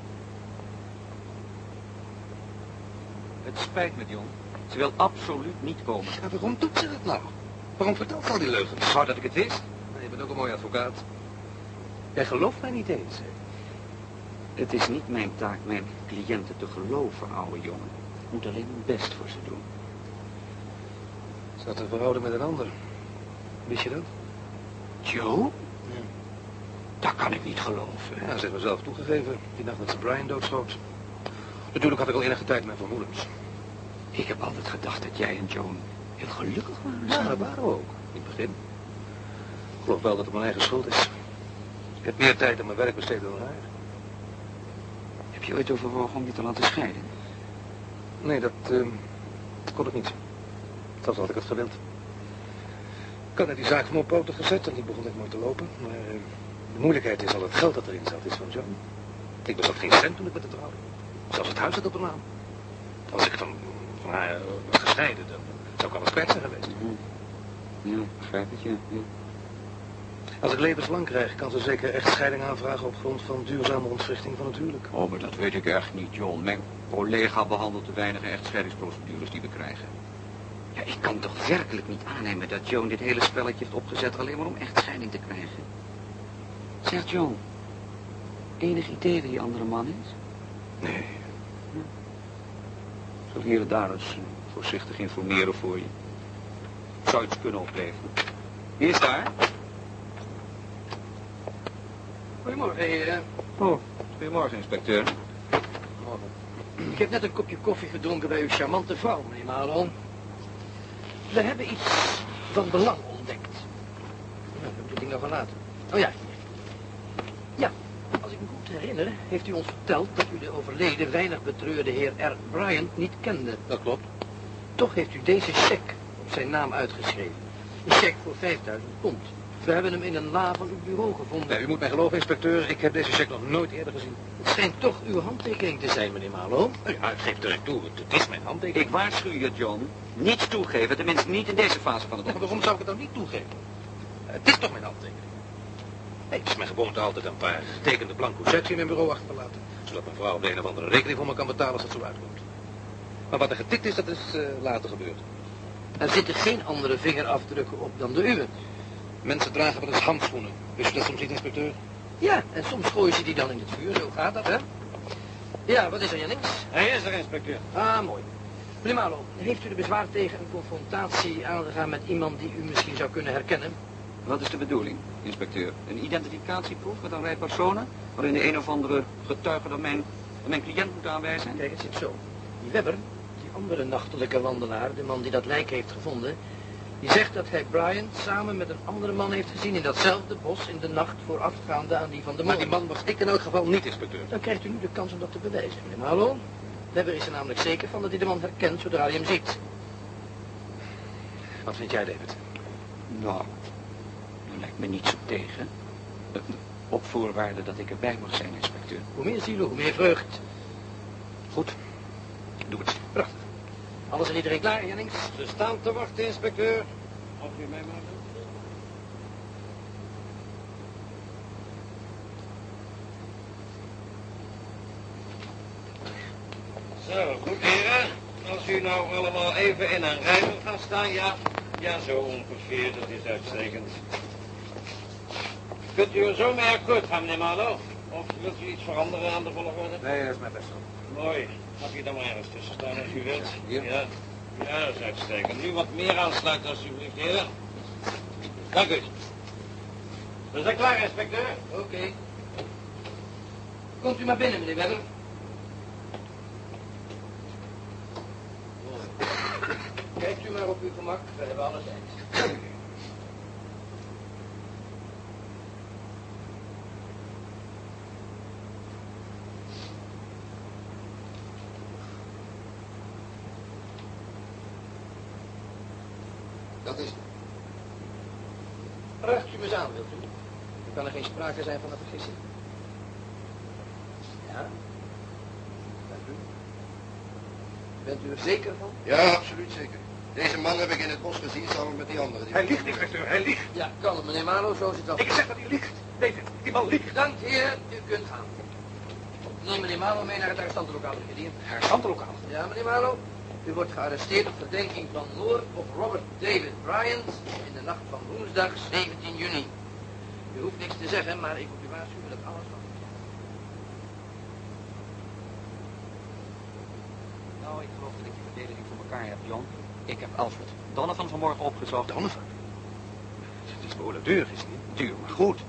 Het spijt me, John. Ze wil absoluut niet komen. Ja, waarom doet ze dat nou? Waarom vertelt ze al die leugens? Wou dat ik het wist. Je bent ook een mooie advocaat. Jij gelooft mij niet eens. hè? Het is niet mijn taak mijn cliënten te geloven, oude jongen. Ik moet alleen mijn best voor ze doen. Ze had een verhouding met een ander. Wist je dat? Joe? Dat kan ik niet geloven. Ja, ze me zelf toegegeven. Die nacht dat ze Brian doodschoot. Natuurlijk had ik al enige tijd mijn vermoedens. Ik heb altijd gedacht dat jij en Joan heel gelukkig waren. Ja, dat waren we ook. In het begin. Ik geloof wel dat het mijn eigen schuld is. Ik heb meer tijd aan mijn werk besteed dan haar. Heb je ooit overwogen om je te laten scheiden? Nee, dat eh, kon ik niet. Zelfs had ik het gewild. Ik had die zaak van mijn poten gezet en die begon ik maar te lopen. Maar eh, de moeilijkheid is al het geld dat erin zat, is van John. Ik bezat geen cent toen ik met het trouwde. Zelfs het huis zat op de naam. Als ik van, van haar was gescheiden, dan zou ik alles kwijt zijn geweest. Ja, begrijp het, ja. Als ik levenslang krijg, kan ze zeker echtscheiding aanvragen op grond van duurzame ontwrichting van het huwelijk. Oh, maar dat weet ik echt niet, John. Mijn collega behandelt de weinige echtscheidingsprocedures die we krijgen. Ja, ik kan toch werkelijk niet aannemen dat Joan dit hele spelletje heeft opgezet alleen maar om echtscheiding te krijgen. Zeg Joan, enig idee wie die andere man is? Nee. Zal hier en daar eens voorzichtig informeren voor je. Zou iets kunnen opleveren. Wie is daar? Goedemorgen, heren. Oh, goedemorgen, inspecteur. Ik heb net een kopje koffie gedronken bij uw charmante vrouw, meneer Marlon. We hebben iets van belang ontdekt. Nou, heb ik dit ding nog gelaten. Oh ja. Ja, als ik me goed herinner, heeft u ons verteld dat u de overleden, weinig betreurde heer R. Bryant niet kende. Dat klopt. Toch heeft u deze cheque op zijn naam uitgeschreven. Een cheque voor 5000 pond. We hebben hem in een la van uw bureau gevonden. Nee, u moet mij geloven, inspecteur. Ik heb deze cheque nog nooit eerder gezien. Het schijnt toch uw handtekening te zijn, meneer Marlowe. Ja, ik geef direct toe. Het is mijn handtekening. Ik waarschuw je, John. Niets toegeven, tenminste niet in deze fase van het Maar waarom zou ik het nou niet toegeven? Het is toch mijn handtekening? Nee, het is mijn gewoonte altijd een paar getekende blanco checks in mijn bureau achter te laten. Zodat mijn vrouw op de een of andere rekening voor me kan betalen als het zo uitkomt. Maar wat er getikt is, dat is eh, later gebeurd. Er zitten geen andere vingerafdrukken op dan de uwe. Mensen dragen wel eens handschoenen. Wist u dat soms niet, inspecteur? Ja, en soms gooien ze die dan in het vuur. Zo gaat dat, hè? Ja, wat is er, Jennings? Hij is er, inspecteur. Ah, mooi. Meneer Marlow, heeft u de bezwaar tegen een confrontatie aangegaan met iemand die u misschien zou kunnen herkennen? Wat is de bedoeling, inspecteur? Een identificatieproef met een rij personen... waarin de een of andere getuige dan mijn, dan mijn cliënt moet aanwijzen? Kijk, het zit zo. Die Webber, die andere nachtelijke wandelaar, de man die dat lijk heeft gevonden... die zegt dat hij Bryant samen met een andere man heeft gezien in datzelfde bos... in de nacht voorafgaande aan die van de Maar man. die man was ik in elk geval niet, inspecteur. Dan krijgt u nu de kans om dat te bewijzen, meneer Marlow. Webber is er namelijk zeker van dat hij de man herkent zodra hij hem ziet. Wat vind jij, David? Nou, daar lijkt me niets op tegen. Op voorwaarde dat ik erbij mag zijn, inspecteur. Hoe meer zielen, hoe meer vreugd. Goed. Doe het. Prachtig. Alles en iedereen klaar, Jennings? Ze staan te wachten, inspecteur. Als u mij maar Zo, goed heren. Als u nou allemaal even in een rij wilt gaan staan, ja. Ja, zo ongeveer, dat is uitstekend. Kunt u er zo mee akkoord gaan, meneer Marlow? Of wilt u iets veranderen aan de volgorde? Nee, dat is mijn best. Mooi. Mag je dan maar ergens tussen staan als u wilt? Ja. Ja, dat is uitstekend. Nu wat meer aansluiten, alsjeblieft, heren. Dank u. We zijn klaar, inspecteur. Oké. Komt u maar binnen, meneer Webber. Kijkt u maar op uw we hebben alle tijd. Dat is het. U me aan, wilt u? Dan kan er geen sprake zijn van een vergissing. Ja? Dank u. Bent u er zeker van? Ja, absoluut zeker. Deze man heb ik in het bos gezien samen met die andere. Die Hij liegt, inspecteur. Hij liegt. Ja, kan het, meneer Marlow, zo zit dat. Ik zeg dat hij liegt. David, die man liegt. Bedankt, heer. U kunt gaan. Neem meneer Marlow mee naar het arrestantenlokaal, brigadier. Herstantenlokaal. Ja, meneer Marlow. U wordt gearresteerd op verdenking van moord op Robert David Bryant in de nacht van woensdag 17 juni. U hoeft niks te zeggen, maar ik moet u waarschuwen dat alles Nou, ik geloof dat ik je verdediging voor elkaar heb, John. Ik heb Alfred Donovan vanmorgen opgezocht. Donovan? Het is behoorlijk duur, is niet? Duur, maar goed.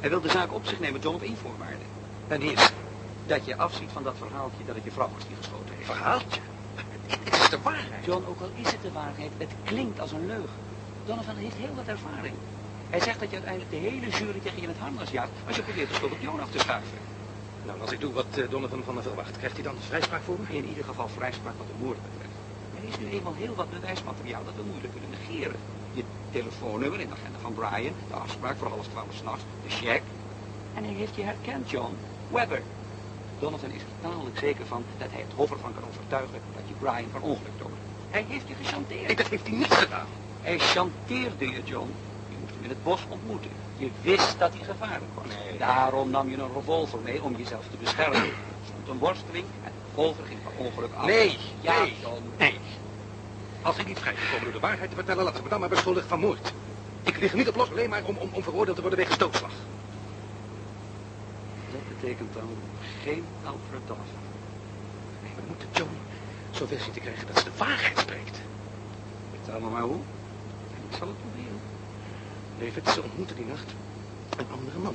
Hij wil de zaak op zich nemen, John, op één voorwaarde. En die is Dat je afziet van dat verhaaltje dat het je vrouw was die geschoten heeft. verhaaltje. Het is de waarheid. John, ook al is het de waarheid, het klinkt als een leugen. Donovan heeft heel wat ervaring. Hij zegt dat je uiteindelijk de hele jury tegen je in het harnas jaagt... als je probeert de schuld op af te schuiven. Nou, als ik doe wat eh, Donovan van me verwacht, krijgt hij dan vrijspraak voor me? In ieder geval vrijspraak wat de moord betreft. Er is nu eenmaal heel wat bewijsmateriaal dat we moeilijk kunnen negeren. Je telefoonnummer in de agenda van Brian, de afspraak voor half twaalf s'nachts, de check. En hij heeft je herkend, John. Webber. Donovan is er tamelijk zeker van dat hij het hof ervan kan overtuigen dat je Brian van ongeluk dood. Hij heeft je gechanteerd. Nee, dat heeft hij niet gedaan. Hij chanteerde je, John. Je moest hem in het bos ontmoeten. Je wist dat hij gevaarlijk was. Nee. Daarom nam je een revolver mee om jezelf te beschermen. Er stond een worsteling en de revolver ging per ongeluk af. Nee, ja, nee, John. nee. Als ik niet vrijgekomen door de waarheid te vertellen, laten ze me dan maar beschuldigd van moord. Ik lig niet op los alleen maar om, om, om veroordeeld te worden wegens doodslag. Dat betekent dan geen Alfred Dawson. Nee, we moeten John zover zien te krijgen dat ze de waarheid spreekt. Vertel me maar hoe. Ik zal het proberen. David, ze ontmoeten die nacht een andere man.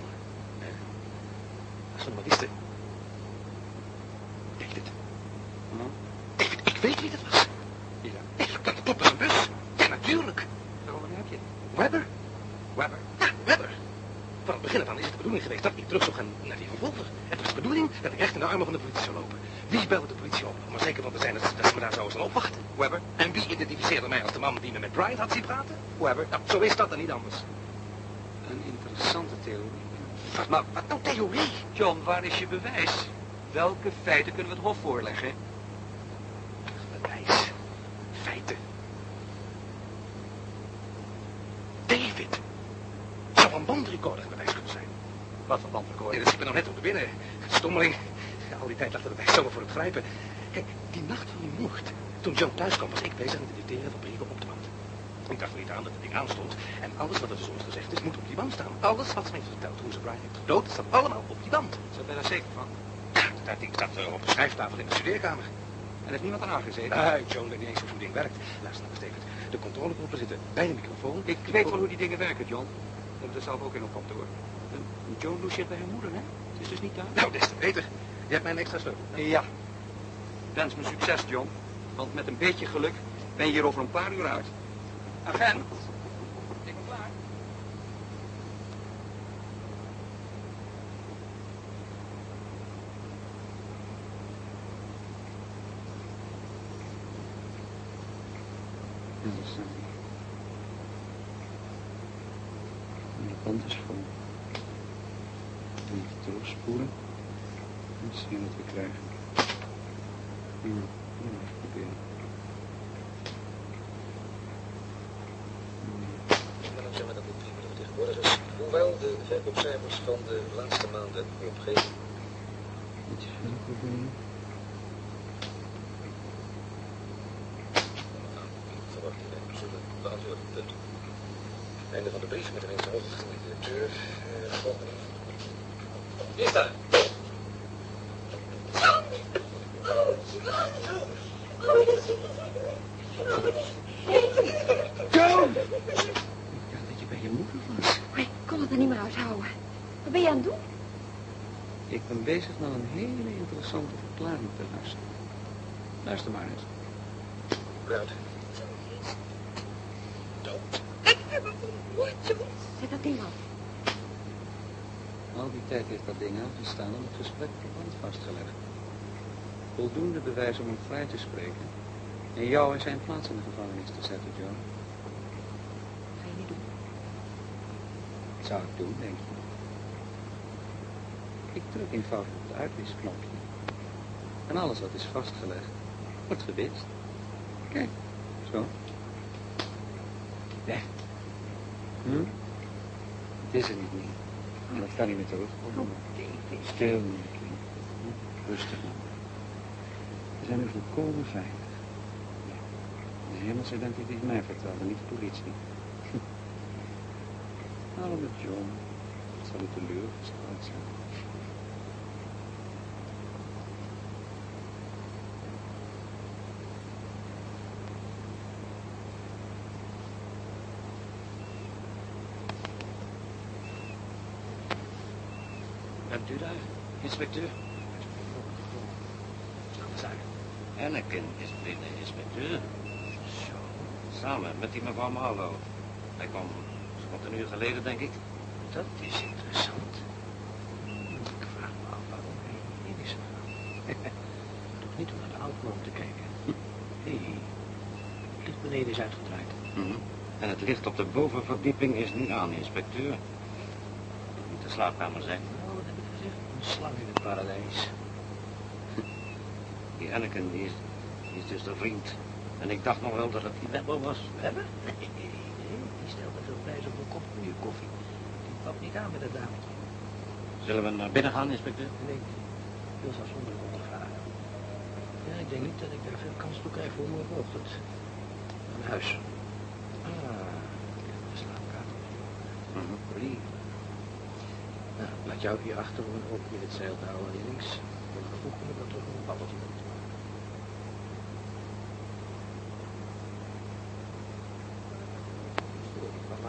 Als we maar wisten. David. David, ik weet wie dat was. Ja. Nee, dat klopt als een bus. Ja, natuurlijk. Waarom heb je? Webber? Ja, Webber. Van het begin af aan is het de bedoeling geweest dat ik terug zou gaan naar die revolver. Het was de bedoeling dat ik recht in de armen van de politie zou lopen. Wie belde de politie op? Om er zeker van te zijn dat, dat ze me daar zouden opwachten. Webber. En wie identificeerde mij als de man die me met Bryant had zien praten? Webber. Nou, zo is dat dan niet anders. Een interessante theorie. Maar, wat nou theorie? John, waar is je bewijs? Welke feiten kunnen we het hof voorleggen? Bewijs. Feiten. David. Zou een bandrecorder bewijs kunnen zijn. Wat voor bandrecord? Nee, dat schiet me nog net op de binnen. Stommeling. Al die tijd lag er bij zomaar voor het grijpen. Kijk, die nacht van die moord. Toen John thuis kwam, was ik bezig met het dicteren van brieven op de band. Ik dacht er niet aan dat het ding aanstond. En alles wat er dus ons gezegd is, moet op die band staan. Alles wat ze mij verteld hoe ze Brian heeft gedood, staat allemaal op die band. Ze ben er zeker van. Ja, dat ding staat eh, op de schrijftafel in de studeerkamer. En heeft niemand aan gezeten? Ah, John weet niet eens hoe zo'n ding werkt. Luister nou eens. De controleknoppen zitten bij de microfoon. Ik weet wel hoe die dingen werken, John. Heb er zelf ook in op kantoor. Joan logeert bij haar moeder, hè? Het is dus niet thuis. Nou, des te beter. Je hebt mij een extra sleutel. Ja. Wens me succes, John. Want met een beetje geluk ben je hier over een paar uur uit. Agent. Ik ben klaar dat staat hier. En de kant is vol. Even terugspoelen. En zien wat we krijgen. Ja, ja, proberen. Is. Hoewel de verkoopcijfers van de laatste maanden opgeven. Iets verder proberen. Verwachtingen zullen. Punt. Einde van de brief met de van de directeur. Eh, volgende. Hier staat. Joan! Ik dacht dat je bij je moeder was. Maar ik kon het er niet meer uithouden. Wat ben je aan het doen? Ik ben bezig naar een hele interessante verklaring te luisteren. Luister maar eens. Eruit. Zet dat ding af. Al die tijd heeft dat ding aangestaan en het gesprek op de band vastgelegd. Voldoende bewijs om hem vrij te spreken. En jou in zijn plaats in de gevangenis te zetten, John. Ga je niet doen. Dat zou ik doen, denk je. Ik druk eenvoudig op het uitwisknopje. En alles wat is vastgelegd, wordt gewist. Kijk, zo. Weg. Hm? Het is er niet meer. Dat kan niet meer terugkomen. Stil, kind. Rustig nou. Zijn nu volkomen veilig. De hemel zij dank dat hij het mij vertelde, niet de politie. Arme John. Het zal u teleurgesteld zijn. Bent u daar, inspecteur? Zaak. Anakin is binnen, inspecteur. Zo, samen met die mevrouw Marlowe. Hij kwam zo'n een uur geleden, denk ik. Dat is interessant. Ik vraag me af waarom hij hierheen is gegaan. Toch niet om naar de autonoom te kijken. Hé, hey, het licht beneden is uitgedraaid. Mhm. En het licht op de bovenverdieping is niet aan, inspecteur. Het moet de slaapkamer zijn. Nou, wat heb ik gezegd? Een slang in het paradijs. Die Anakin die is, die is dus de vriend. En ik dacht nog wel dat het die Webber was. Webber? Nee, nee, die stelt te veel prijs op een kop goede koffie. Die pakt niet aan met dat dametje. Zullen we naar binnen gaan, inspecteur? Nee, ik wil ze afzonderlijk ondervragen. Ja, ik denk niet dat ik daar veel kans toe krijg voor morgenochtend. huis. Ah, de slaapkamer. Mhm. Brief. Nou, laat jou hier achter om een oogje in het zeil te houden links. Het ik terug om een babbeltje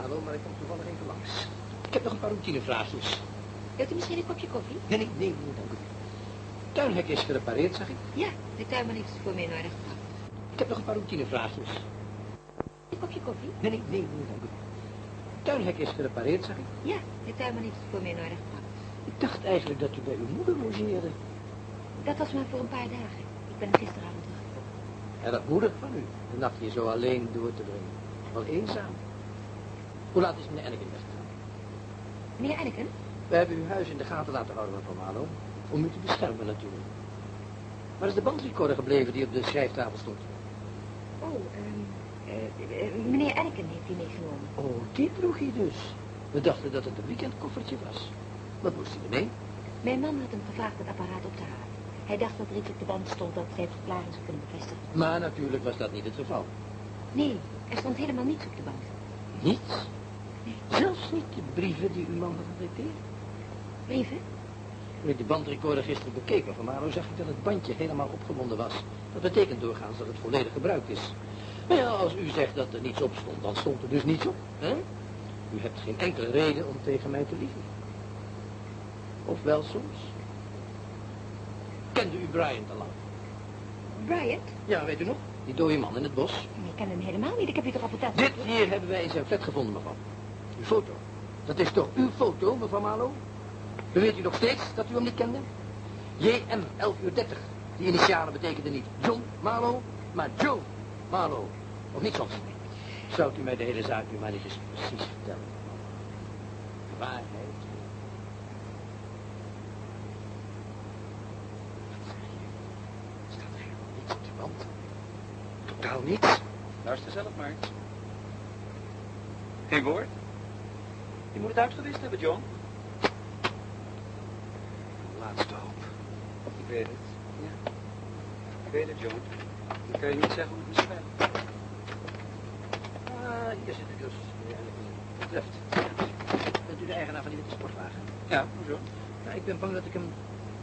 Mamado, maar ik kom toevallig even langs. Ik heb nog een paar routinevraagjes. Wilt u misschien een kopje koffie? Nee, nee, nee, nee, dank u. Tuinhek is gerepareerd, zag ik. Ja, de tuinman heeft het voor mij in orde gebracht. Ik heb nog een paar routinevraagjes. Een kopje koffie? Nee, nee, nee, nee, dank u. Tuinhek is gerepareerd, zag ik. Ja, de tuinman heeft het voor mij in orde gebracht. Ik dacht eigenlijk dat u bij uw moeder logeerde. Dat was maar voor een paar dagen. Ik ben er gisteravond teruggekomen. Erg moedig van u, de nacht hier zo alleen door te brengen. Wel eenzaam. Hoe laat is meneer Enneken weggegaan? Meneer Enneken? We hebben uw huis in de gaten laten houden, mevrouw Malo. Om u te beschermen natuurlijk. Waar is de bandrecorder gebleven die op de schrijftafel stond? Oh, eh, meneer Enneken heeft die meegenomen. Oh, die droeg hij dus. We dachten dat het een weekendkoffertje was. Wat moest hij ermee? Mijn man had hem gevraagd het apparaat op te halen. Hij dacht dat er iets op de band stond dat zijn verklaring zou kunnen bevestigen. Maar natuurlijk was dat niet het geval. Nee, er stond helemaal niets op de band. Niets? Zelfs niet de brieven die uw man had gedicteerd? Brieven? Toen ik de bandrecorder gisteren bekeek, mevrouw Malo, zag ik dat het bandje helemaal opgewonden was. Dat betekent doorgaans dat het volledig gebruikt is. Maar ja, als u zegt dat er niets op stond, dan stond er dus niets op. Hè? U hebt geen enkele reden om tegen mij te liegen. Of wel soms. Kende u Brian te lang? Bryant? Ja, weet u nog? Die dode man in het bos. Ik ken hem helemaal niet. Ik heb u toch al verteld. Dit hier hebben wij in zijn flat gevonden, mevrouw. Uw foto. Dat is toch uw foto, mevrouw Malo? Beweert u nog steeds dat u hem niet kende? JM 11 uur 30. Die initialen betekenden niet John Malo, maar Joe Malo. Of niet soms. Zou u mij de hele zaak nu maar niet eens precies vertellen? De waarheid. Wat zeg je? Staat er helemaal niets op band? Totaal niets? Luister zelf maar. Geen woord? Je moet het uitgewist hebben, John. Laatste hoop. Ik weet het. Ja. Ik weet het, John. Ik kan je niet zeggen hoe het me spijt. Ah, hier zit u dus. Ja, dat betreft. Bent u de eigenaar van die witte sportwagen? Ja, hoezo? Ja, ik ben bang dat ik hem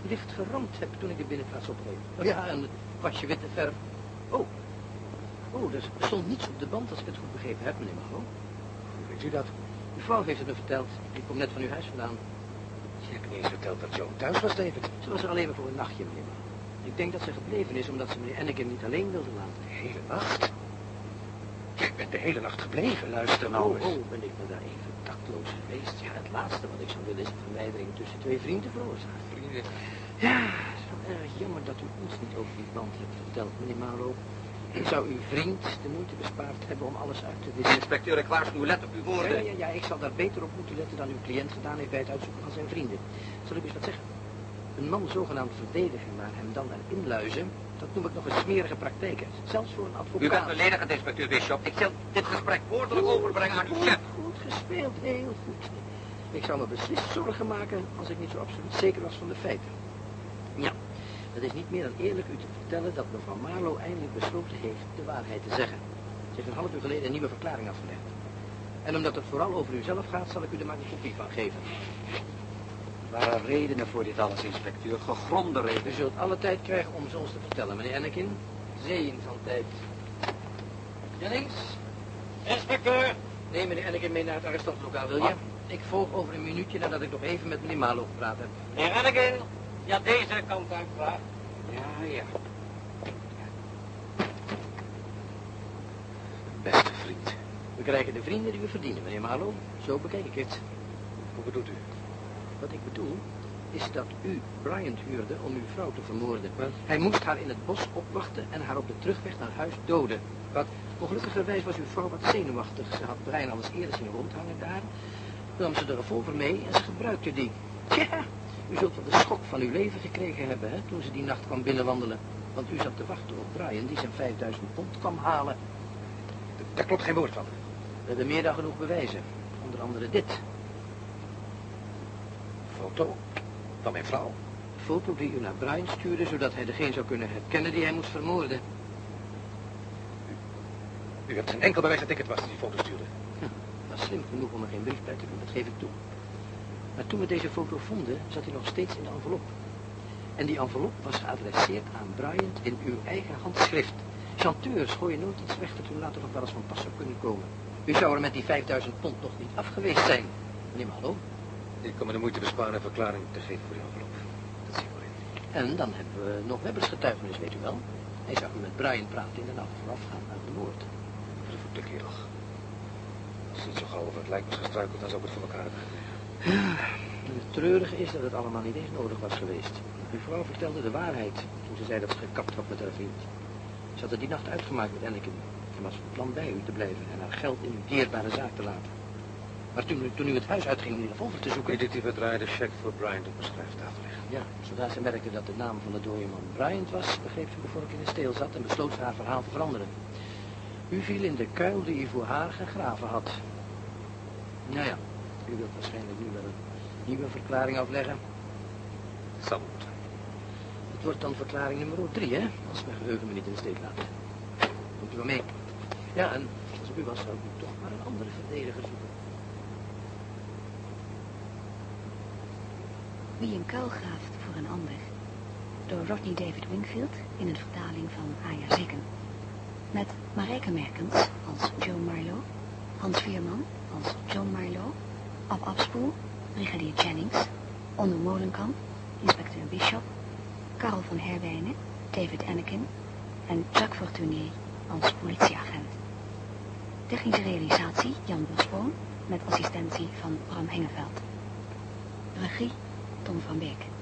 licht geramd heb toen ik de binnenplaats opreed. Oh ja, en het kwastje witte verf. Oh. Oh, er stond niets op de band als ik het goed begrepen heb, meneer Malo. Hoe weet u dat? Uw vrouw heeft het me verteld. Ik kom net van uw huis vandaan. Je hebt me eens verteld dat Joan thuis was, David. Ze was er alleen maar voor een nachtje, meneer. Ik denk dat ze gebleven is omdat ze meneer Enneken niet alleen wilde laten. De hele nacht? Jij bent de hele nacht gebleven, luister nou Oh, eens. Oh, ben ik me daar even tactloos geweest. Ja, het laatste wat ik zou willen is een verwijdering tussen twee vrienden veroorzaken. Vrienden. Ja, het is wel erg jammer dat u ons niet over die band hebt verteld, meneer Malo. Ik zou uw vriend de moeite bespaard hebben om alles uit te wissen. Inspecteur, ik waarschuw u, let op uw Ja, woorden. ja, ja, ik zal daar beter op moeten letten dan uw cliënt gedaan heeft bij het uitzoeken van zijn vrienden. Zal ik eens wat zeggen? Een man zogenaamd verdedigen, maar hem dan erin luizen, dat noem ik nog een smerige praktijken. Zelfs voor een advocaat. U bent beledigend, inspecteur Bishop. Ik zal dit gesprek woordelijk overbrengen aan uw chef. Goed gespeeld, heel goed. Ik zou me beslist zorgen maken als ik niet zo absoluut zeker was van de feiten. Ja, het is niet meer dan eerlijk u te vertellen dat mevrouw Marlowe eindelijk besloten heeft de waarheid te zeggen. Ze heeft een half uur geleden een nieuwe verklaring afgelegd. En omdat het vooral over u zelf gaat, zal ik u er maar een kopie van geven. Er waren redenen voor dit alles, inspecteur. Gegronde U redenen. zult alle tijd krijgen om ze ons te vertellen, meneer Anakin. Zeeën van tijd. Jennings, Inspecteur! neem meneer Anakin mee naar het arrestantlokaal, wil je? Ik volg over een minuutje nadat ik nog even met meneer Malo gepraat heb. Meneer Anakin, ja, deze kant uit, graag. Ja, ja. Beste vriend. We krijgen de vrienden die we verdienen, meneer Malo. Zo bekijk ik het. Hoe bedoelt u? Wat ik bedoel, is dat u Bryant huurde om uw vrouw te vermoorden. Wat? Hij moest haar in het bos opwachten en haar op de terugweg naar huis doden. Wat? Ongelukkigerwijs was uw vrouw wat zenuwachtig. Ze had Brian al eens eerder zien rondhangen daar. Nam ze de revolver mee en ze gebruikte die. Tja, u zult wel de schok van uw leven gekregen hebben, hè, toen ze die nacht kwam binnenwandelen. Want u zat te wachten op Brian, die zijn 5000 pond kwam halen. Daar klopt geen woord van. We hebben meer dan genoeg bewijzen. Onder andere dit. Foto van mijn vrouw. Foto die u naar Brian stuurde, zodat hij degene zou kunnen herkennen die hij moest vermoorden. U hebt geen enkel bewijs dat ik het was die die foto stuurde. Dat is slim genoeg om er geen brief bij te doen, dat geef ik toe. Maar toen we deze foto vonden, zat hij nog steeds in de envelop. En die envelop was geadresseerd aan Bryant in uw eigen handschrift. Chanteurs gooien nooit iets weg dat u later nog wel eens van pas zou kunnen komen. U zou er met die 5000 pond nog niet af geweest zijn. Meneer Malo. Ik kan me de moeite besparen een verklaring te geven voor die envelop. Dat zie ik wel in. En dan hebben we nog Webbers getuigenis, weet u wel. Hij zag u met Brian praten in de nacht voorafgaand aan de moord. Vervloekte kerel. Als niet zo gauw over het lijk was gestruikeld, dan zou ik het voor elkaar hebben. Het treurige is dat het allemaal niet eens nodig was geweest. Uw vrouw vertelde de waarheid toen ze zei dat ze gekapt had met haar vriend. Ze had het die nacht uitgemaakt met Anakin en was van plan bij u te blijven en haar geld in uw dierbare zaak te laten. Maar toen, u- toen u het huis uitging om die revolver te zoeken... Weet u verdraaide cheque voor Bryant op mijn schrijftafel liggen? Ja, zodra ze merkte dat de naam van de dode man Bryant was, begreep ze de vork in de steel zat en besloot ze haar verhaal te veranderen. U viel in de kuil die u voor haar gegraven had. Nou ja, u wilt waarschijnlijk nu wel een nieuwe verklaring afleggen. Zal moeten. Het wordt dan verklaring nummer drie, hè? Als mijn geheugen me niet in de steek laat. Komt u wel mee? Ja, en als ik u was, zou ik u toch maar een andere verdediger zoeken. Wie een kuil graaft voor een ander. Door Rodney David Wingfield in een vertaling van Aya Zikken. Met Marijke Merkens als Joan Marlowe, Hans Vierman als John Marlowe, Ab Abspoel, Brigadier Jennings, Onno Molenkamp, inspecteur Bishop, Karel van Herwijnen, David Anakin en Jacques Fortuné als politieagent. Technische realisatie Jan Bosboom met assistentie van Bram Hengeveld. Regie Tom van Beek.